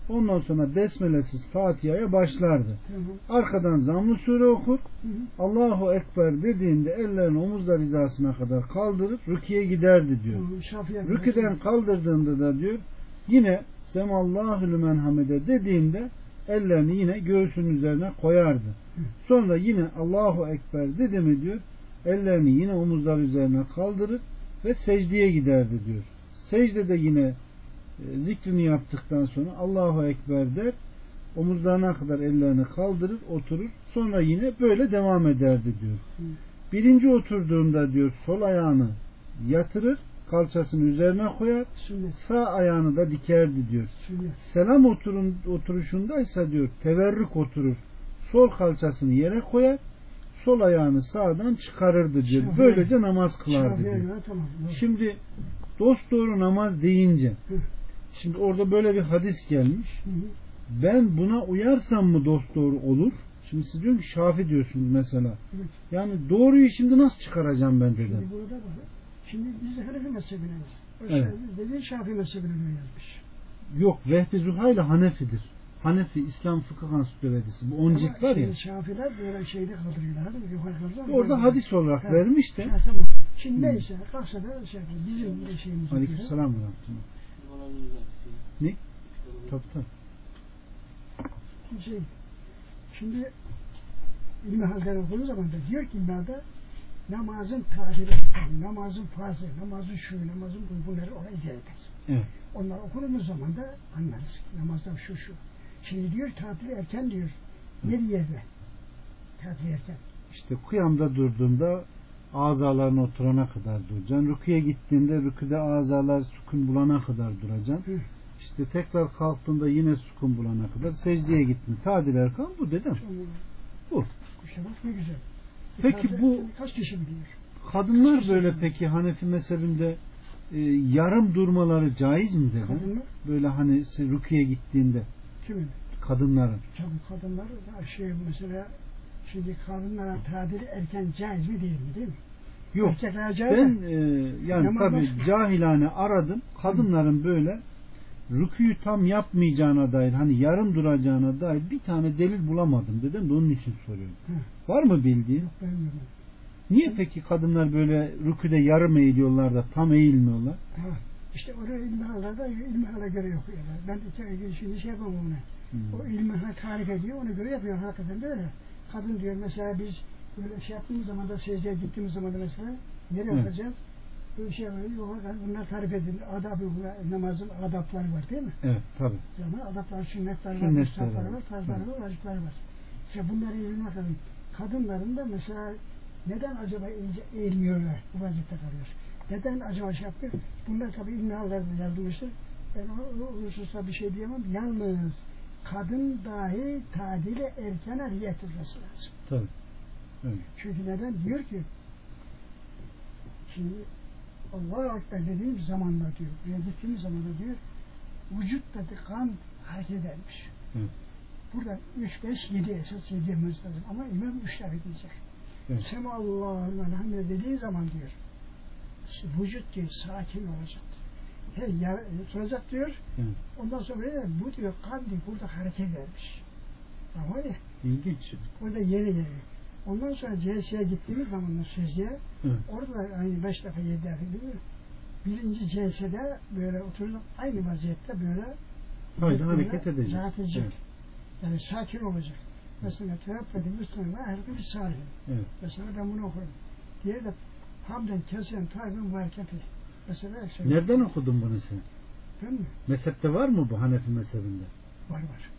B: Ondan sonra besmelesiz Fatiha'ya başlardı.
A: Tamam.
B: Arkadan zamm-ı sure okur.
A: Hı hı.
B: Allahu Ekber dediğinde ellerini omuzlar hizasına kadar kaldırır, rüküye giderdi diyor.
A: Şafii
B: Rüküden kaldırdığında da diyor Yine semallahu lümen hamide dediğinde ellerini yine göğsünün üzerine koyardı. Sonra yine Allahu Ekber dedi mi diyor ellerini yine omuzlar üzerine kaldırır ve secdeye giderdi diyor. Secdede yine zikrini yaptıktan sonra Allahu Ekber der omuzlarına kadar ellerini kaldırır oturur sonra yine böyle devam ederdi diyor. Birinci oturduğunda diyor sol ayağını yatırır kalçasını üzerine koyar
A: Sünnet.
B: sağ ayağını da dikerdi diyor.
A: Sünnet.
B: Selam oturun, oturuşundaysa diyor teverrük oturur. Sol kalçasını yere koyar. Sol ayağını sağdan çıkarırdı diyor. Böylece namaz kılardı diyor. Şimdi dost doğru namaz deyince. Şimdi orada böyle bir hadis gelmiş.
A: Hı hı.
B: Ben buna uyarsam mı dost doğru olur? Şimdi siz diyorsun ki Şafi diyorsunuz mesela.
A: Evet.
B: Yani doğruyu şimdi nasıl çıkaracağım ben dedim.
A: Şimdi burada bak. Şimdi biz de Hanefi mezhebindeyiz. O
B: Evet.
A: dediğin Şafii mezhebine yazmış.
B: Yok Vehbi Zuhayla Hanefidir. Hanefi İslam Fıkıh Ansiklopedisi. Bu on
A: Ama
B: cilt var ya.
A: Şafiler böyle şeyde kaldırıyorlar? Yukarı kaldırıyorlar.
B: Orada hadis olarak
A: Ha.
B: vermiş de.
A: Ha, tamam. Şimdi
B: Hı.
A: neyse kalksa da şey yapıyor. Bizim şeyimiz.
B: Ve rahmetullah. Ne? Tabii.
A: Şey, şimdi ilmi halden okuduğu zaman da diyor ki ilmihalde namazın tarifi, namazın fazı, namazın şu, namazın bu, bunları oraya izah eder.
B: Evet.
A: Onlar okunduğumuz zaman da anlarız. Namazda şu şu. Şimdi diyor tatil erken diyor. Yeri yerde. Tatil erken.
B: İşte kıyamda durduğunda azalarına oturana kadar duracaksın. Rüküye gittiğinde rüküde azalar sükun bulana kadar duracaksın.
A: Hı.
B: İşte tekrar kalktığında yine sükun bulana kadar secdeye gittin. Tadil Erkan bu dedim.
A: Sonra
B: Bu.
A: ne güzel.
B: Peki bu-
A: kaç kişi biliyor?
B: Kadınlar böyle peki Hanefi mezhebinde e, yarım durmaları caiz mi?
A: Kadınlar
B: Böyle hani rüküye gittiğinde
A: kimin?
B: kadınların.
A: Tabii kadınlar şey mesela şimdi kadınlara tadil erken caiz mi değil mi değil mi?
B: Yok. Ben e, yani tabi cahilane aradım. Kadınların böyle rüküyü tam yapmayacağına dair hani yarım duracağına dair bir tane delil bulamadım dedim de onun için soruyorum.
A: Hı.
B: Var mı bildiğin?
A: Bilmiyorum.
B: Niye peki kadınlar böyle rüküde yarım eğiliyorlar da tam eğilmiyorlar?
A: Ha, işte oraya ilmihallarda ilmihala göre yapıyorlar. Ben de şimdi şey yapamam ona.
B: Hmm.
A: O ilmihal tarif ediyor, ona göre yapıyor. Hakikaten de öyle. Kadın diyor mesela biz böyle şey yaptığımız zaman da secdeye gittiğimiz zaman da mesela nereye
B: Evet.
A: bakacağız? Böyle şey var. Yok, bunlar tarif edildi. Adabı, namazın adapları var değil mi?
B: Evet tabi.
A: Yani adaplar, sünnetler var,
B: Sünnetler
A: müstahapları
B: var.
A: farzları var, vacipleri var. İşte bunları bilmek lazım. Kadınların da mesela neden acaba eğilmiyorlar, bu vaziyette kalıyor? Neden acaba şey yapıyor? Bunlar tabii ilmi hallerinde yazılmıştır. Ben o, o hususta bir şey diyemem. Yalnız kadın dahi tadile erkene riayet etmesi lazım.
B: Tabi. Evet.
A: Çünkü neden? Diyor ki şimdi Allahu Ekber dediğim zamanla diyor, buraya gittiğimiz zaman da diyor vücuttaki kan hareket edermiş.
B: Evet.
A: Burada 3, 5, 7 esas yediğimiz lazım. Ama imam 3 tane diyecek.
B: Evet.
A: Sema Allah'ın elhamdülillah dediği zaman diyor vücut diyor sakin olacak. He, ya, oturacak diyor.
B: Evet.
A: Ondan sonra bu diyor kan diyor burada hareket edermiş. Ama ya
B: İlginç.
A: Orada yeni geliyor. Ondan sonra CS'ye gittiğimiz zaman da sözye
B: Evet.
A: orada da aynı beş defa yedi defa değil mi? Birinci CS'de böyle oturup aynı vaziyette böyle
B: Haydi
A: böyle
B: hareket edecek.
A: Rahat edecek.
B: Evet.
A: Yani sakin olacak. Mesela tevaffedi Müslüman her bir salih.
B: Evet.
A: Mesela ben bunu okurum. Diğeri de hamden kesen tarifin hareketi. Mesela şey,
B: Nereden okudun bunu sen?
A: Değil mi?
B: Mezhepte var mı bu Hanefi mezhebinde?
A: Var var.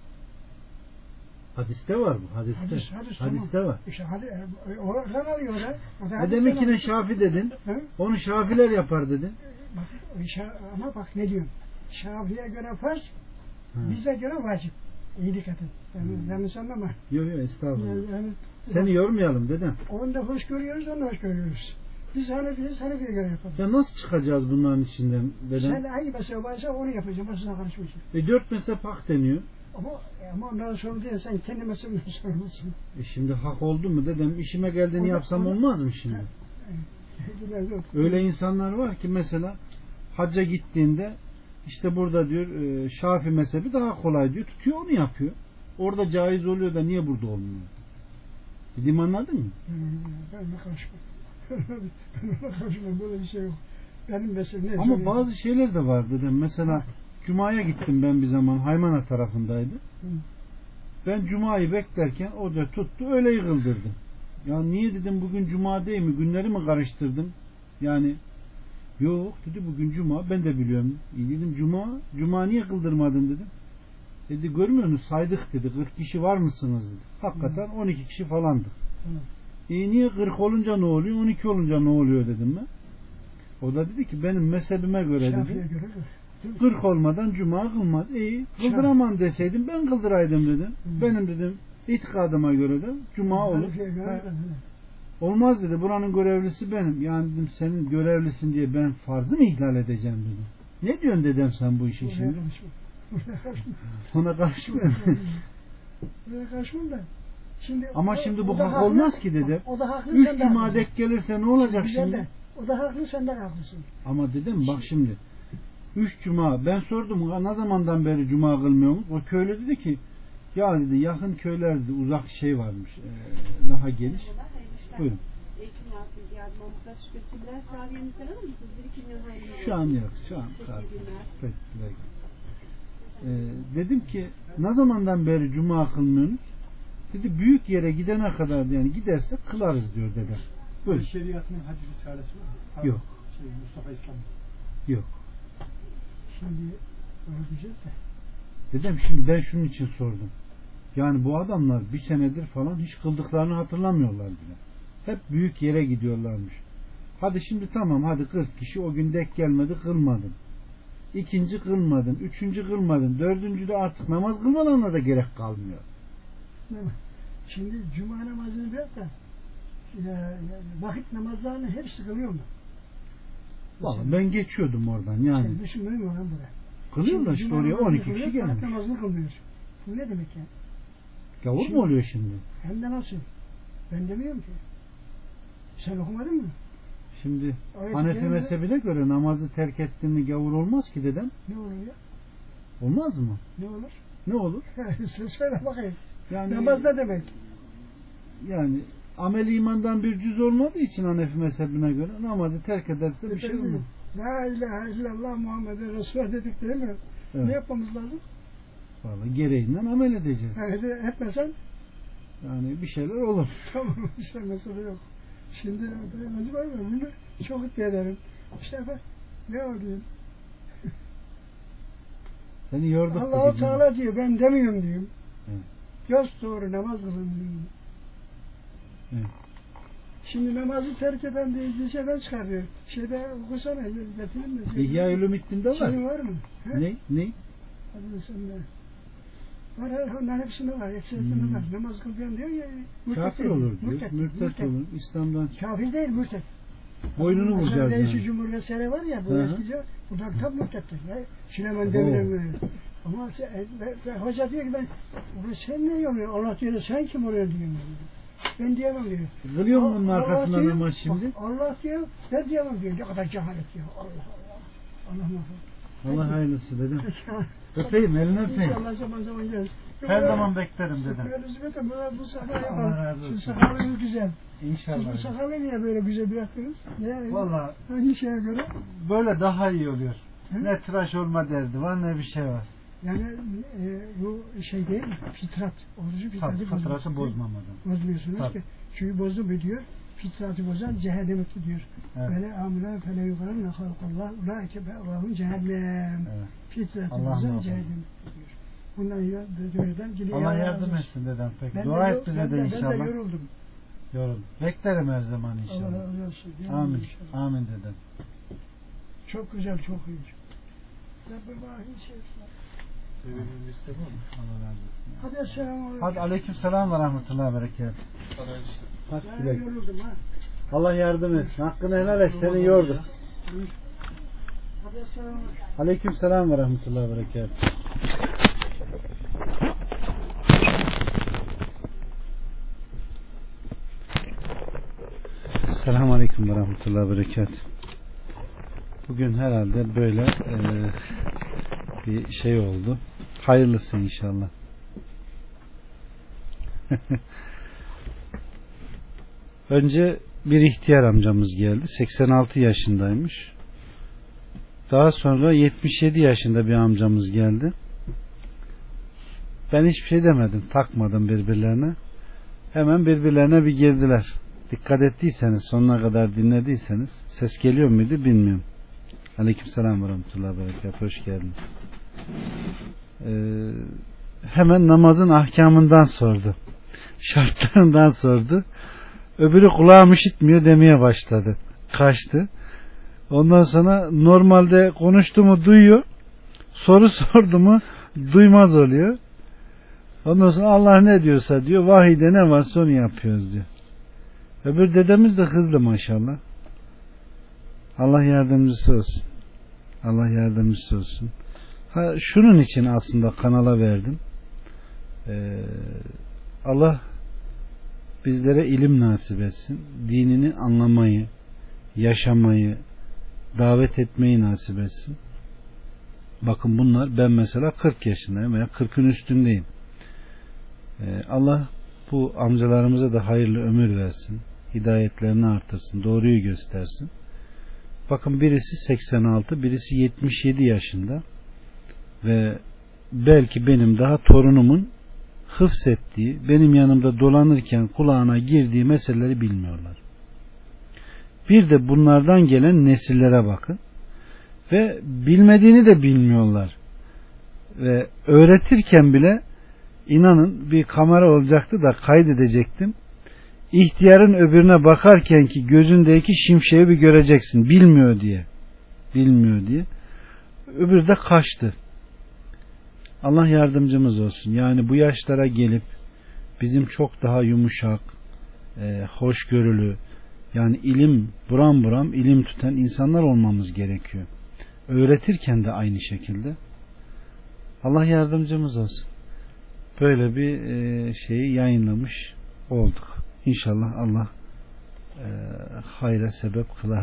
B: Hadiste var bu. Hadiste.
A: Hadis, hadis,
B: Hadiste
A: tamam.
B: var.
A: İşte hadi, e, oradan alıyor ha. O da
B: Ha
A: hadisten
B: demek yine. Şafi dedin.
A: Hı?
B: Onu Şafiler yapar dedin.
A: Bak, şa- ama bak ne diyorum. Şafi'ye göre farz,
B: Ha.
A: bize göre vacip. İyi dikkat et. Yani
B: Hmm.
A: yanlış anlama.
B: Yok yok estağfurullah.
A: Yani, yani
B: Seni yormayalım dedem.
A: onu da hoş görüyoruz, onu da hoş görüyoruz. Biz Hanefi'yiz, Hanefi'ye göre yaparız.
B: Ya nasıl çıkacağız bunların içinden dedem?
A: Sen hangi mesele varsa onu yapacağım. Başına karışmayacağım.
B: E dört mezhep hak deniyor.
A: Ama, ama ondan sonra değil, sen kendi meseleni sorumlusun.
B: E şimdi hak oldu mu dedem işime geldiğini
A: Onu-
B: yapsam
A: onu-
B: olmaz mı şimdi?
A: Biraz yok.
B: Öyle insanlar var ki mesela hacca gittiğinde işte burada diyor e, Şafi mezhebi daha kolay diyor. Tutuyor onu yapıyor. Orada caiz oluyor da niye burada olmuyor? Dediğimi anladın mı?
A: Ben ona karışmam. ben ona karışmam. Böyle bir şey yok. Benim meselem ne?
B: Ama bazı şeyler de var dedem. Mesela Cuma'ya gittim ben bir zaman. Haymana tarafındaydı. Ben Cuma'yı beklerken o da tuttu öyle yıkıldırdı. Ya niye dedim bugün Cuma değil mi? Günleri mi karıştırdım? Yani yok dedi bugün Cuma. Ben de biliyorum. İyi dedim Cuma. Cuma niye kıldırmadın dedim. Dedi görmüyor musun saydık dedi. 40 kişi var mısınız dedi. Hakikaten 12 kişi falandık.
A: Hı.
B: E niye 40 olunca ne oluyor? 12 olunca ne oluyor dedim ben. O da dedi ki benim mezhebime göre
A: Şafi'ye
B: dedi.
A: göre
B: 40 olmadan cuma kılmaz. İyi kıldıramam deseydim ben kıldıraydım dedim.
A: Hı.
B: Benim dedim itikadıma göre de cuma olur.
A: De.
B: Olmaz dedi buranın görevlisi benim. Yani dedim senin görevlisin diye ben farzı mı ihlal edeceğim dedim. Ne diyorsun dedem sen bu
A: Buraya
B: şimdi? Ona karışmıyorum.
A: Buraya karışmam ben. Şimdi
B: Ama
A: o-
B: şimdi bu hak
A: haklı.
B: olmaz ki dedem.
A: O da haklı
B: Üç cuma dek gelirse ne olacak şimdi?
A: de. O da haklı sen de haklısın.
B: Ama dedim bak şimdi üç cuma ben sordum ne zamandan beri cuma kılmıyorsunuz? O köylü dedi ki ya dedi yakın köyler dedi uzak şey varmış eee, daha geniş. Buyurun.
D: Hayırlı
B: Şu an yok şu an kalsın. Peki, peki. Eee, dedim ki ne zamandan beri cuma kılmıyorsunuz? Dedi büyük yere gidene kadar yani gidersek kılarız diyor dedem. Buyurun.
E: Şeriatın hadis risalesi var mı?
B: Yok.
E: Şey, Mustafa İslam.
B: Yok.
A: Şimdi öğreteceğiz de.
B: Dedem şimdi ben şunun için sordum. Yani bu adamlar bir senedir falan hiç kıldıklarını hatırlamıyorlar bile. Hep büyük yere gidiyorlarmış. Hadi şimdi tamam hadi 40 kişi o gün dek gelmedi kılmadın. İkinci kılmadın, üçüncü kılmadın, dördüncü de artık namaz kılmalarına da gerek kalmıyor.
A: Değil mi? Şimdi cuma namazını bırak da ya, vakit namazlarını hepsi kılıyor mu?
B: Vallahi ben geçiyordum oradan yani.
A: Sen düşünmüyor musun lan buraya?
B: Kılıyorlar işte oraya
A: namazını
B: 12
A: kılıyor,
B: kişi gelmiş.
A: namazını kılmıyor. Bu ne demek ya?
B: Gavur
A: Şimdi-
B: mu oluyor şimdi?
A: Hem de nasıl? Ben demiyorum ki. Sen okumadın mı?
B: Şimdi
A: Ayet-i
B: Hanefi mezhebine göre namazı terk ettiğini gavur olmaz ki dedem.
A: Ne olur ya?
B: Olmaz mı?
A: Ne olur?
B: Ne olur?
A: Sen söyle bakayım.
B: Yani
A: Namaz ne demek?
B: yani amel imandan bir cüz olmadığı için Hanefi mezhebine göre namazı terk ederse bir şey olmaz.
A: La ilahe illallah Muhammeden Resulullah dedik değil mi? Ne
B: Evet.
A: yapmamız lazım?
B: Vallahi gereğinden amel edeceğiz.
A: Yani etmesen
B: Yani bir şeyler olur.
A: tamam işte mesele yok. Şimdi var mı? Bunu çok iddia ederim. İşte efendim ne oluyor?
B: Seni yorduk
A: Allah-u. Teala diyor ben demiyorum diyorum.
B: Evet.
A: Göz doğru namaz kılın diyor.
B: Evet.
A: Şimdi namazı terk eden diye şeyden çıkarıyor. Şeyde okusana getirin mi?
B: İhya Ulumuddin'de var.
A: Şey var mı? He?
B: Ne? Ne?
A: Hadi sen de. Var her onların hepsinde var. Ekserinde
B: Hmm.
A: var. Namaz kılmayan diyor ya. mürtet
B: Kafir
A: değil,
B: olur diyor.
A: Mürtet,
B: Mürtet,
A: mürtet.
B: olur. İslam'dan
A: Kafir değil mürtet.
B: boynunu vuracağız yani.
A: Cumhur vesaire var ya bu eskice. Bu da tam mürtettir.
B: Oo.
A: Demirel Ama sen, e, ve, ve hoca diyor ki ben "Ulan sen ne diyorsun? Allah diyor sen kim oluyor diyor. Ben diyemem diyor.
B: Kılıyor mu bunun
A: Allah
B: arkasından
A: diyor,
B: şimdi?
A: Allah diyor ben diyemem diyor. Ne kadar cehalet diyor. Allah Allah. Allah muhafaza.
B: Allah hayırlısı dedim. Öpeyim elini öpeyim.
A: İnşallah zaman zaman gelir.
B: Her zaman beklerim dedim.
A: Zübete bu sakal
B: Allah
A: yapar. Siz sakalınız güzel. Siz bu
B: İnşallah.
A: sakalı niye böyle güzel bıraktınız? Yani
B: Valla
A: hangi şeye göre?
B: böyle daha iyi oluyor.
A: Hı?
B: Ne tıraş olma derdi var ne bir şey var.
A: Yani e, bu şey değil mi? Fitrat. Orucu
B: Tabii
A: fitratı
B: fıtratı
A: bozmuyorsunuz.
B: bozmamadan.
A: Bozmuyorsunuz
B: Tabii.
A: ki. Çünkü bozdu mu diyor. Fitratı bozan cehenneme diyor.
B: Evet.
A: Böyle amına fele yukarı ne halkallah. Ulaike be'rahum cehennem.
B: Evet.
A: Fitratı
B: Allah
A: bozan cehennem diyor. Bundan ya böyleden gidip
B: Allah yardım etsin dedem peki.
A: Ben
B: Dua
A: de,
B: et bize
A: ben
B: de
A: Ben de
B: inşallah.
A: yoruldum.
B: Yorum. Beklerim her zaman
A: Allah
B: inşallah.
A: razı olsun.
B: Amin.
A: inşallah.
B: Amin dedem.
A: Çok güzel, çok iyi. Rabbim ahi şey etsin.
B: Allah razı olsun.
A: Hadi esselamu aleyküm.
B: Hadi aleyküm selam ve rahmetullahi ve. Hadi
A: yoruldum ha.
B: Allah yardım etsin. Hakkını helal et. Seni
A: esselamu aleyküm.
B: Selam ve rahmetullahi ve berekatuhu. Selamun Aleyküm ve Rahmetullahi ve. Bugün herhalde böyle eee, bir şey oldu. Hayırlısı inşallah. Önce bir ihtiyar amcamız geldi. 86 yaşındaymış. Daha sonra 77 yaşında bir amcamız geldi. Ben hiçbir şey demedim. Takmadım birbirlerine. Hemen birbirlerine bir girdiler. Dikkat ettiyseniz sonuna kadar dinlediyseniz ses geliyor muydu bilmiyorum. Aleykümselam ve rahmetullahi berekat. Hoş geldiniz. Ee, hemen namazın ahkamından sordu. Şartlarından sordu. Öbürü kulağım işitmiyor demeye başladı. Kaçtı. Ondan sonra normalde konuştu mu duyuyor. Soru sordu mu duymaz oluyor. Ondan sonra Allah ne diyorsa diyor vahide ne varsa onu yapıyoruz diyor. Öbür dedemiz de hızlı maşallah. Allah yardımcısı olsun. Allah yardımcısı olsun. Ha, şunun için aslında kanala verdim. Ee, Allah bizlere ilim nasip etsin. Dinini anlamayı, yaşamayı, davet etmeyi nasip etsin. Bakın bunlar ben mesela 40 yaşındayım veya 40'ın üstündeyim. Ee, Allah bu amcalarımıza da hayırlı ömür versin. Hidayetlerini artırsın. Doğruyu göstersin. Bakın birisi 86, birisi 77 yaşında ve belki benim daha torunumun hıfsettiği, benim yanımda dolanırken kulağına girdiği meseleleri bilmiyorlar. Bir de bunlardan gelen nesillere bakın. Ve bilmediğini de bilmiyorlar. Ve öğretirken bile inanın bir kamera olacaktı da kaydedecektim. İhtiyarın öbürüne bakarken ki gözündeki şimşeği bir göreceksin. Bilmiyor diye. Bilmiyor diye. Öbürü de kaçtı. Allah yardımcımız olsun. Yani bu yaşlara gelip bizim çok daha yumuşak, e, hoşgörülü, yani ilim buram buram ilim tutan insanlar olmamız gerekiyor. Öğretirken de aynı şekilde. Allah yardımcımız olsun. Böyle bir e, şeyi yayınlamış olduk. İnşallah Allah e, hayra sebep kılar.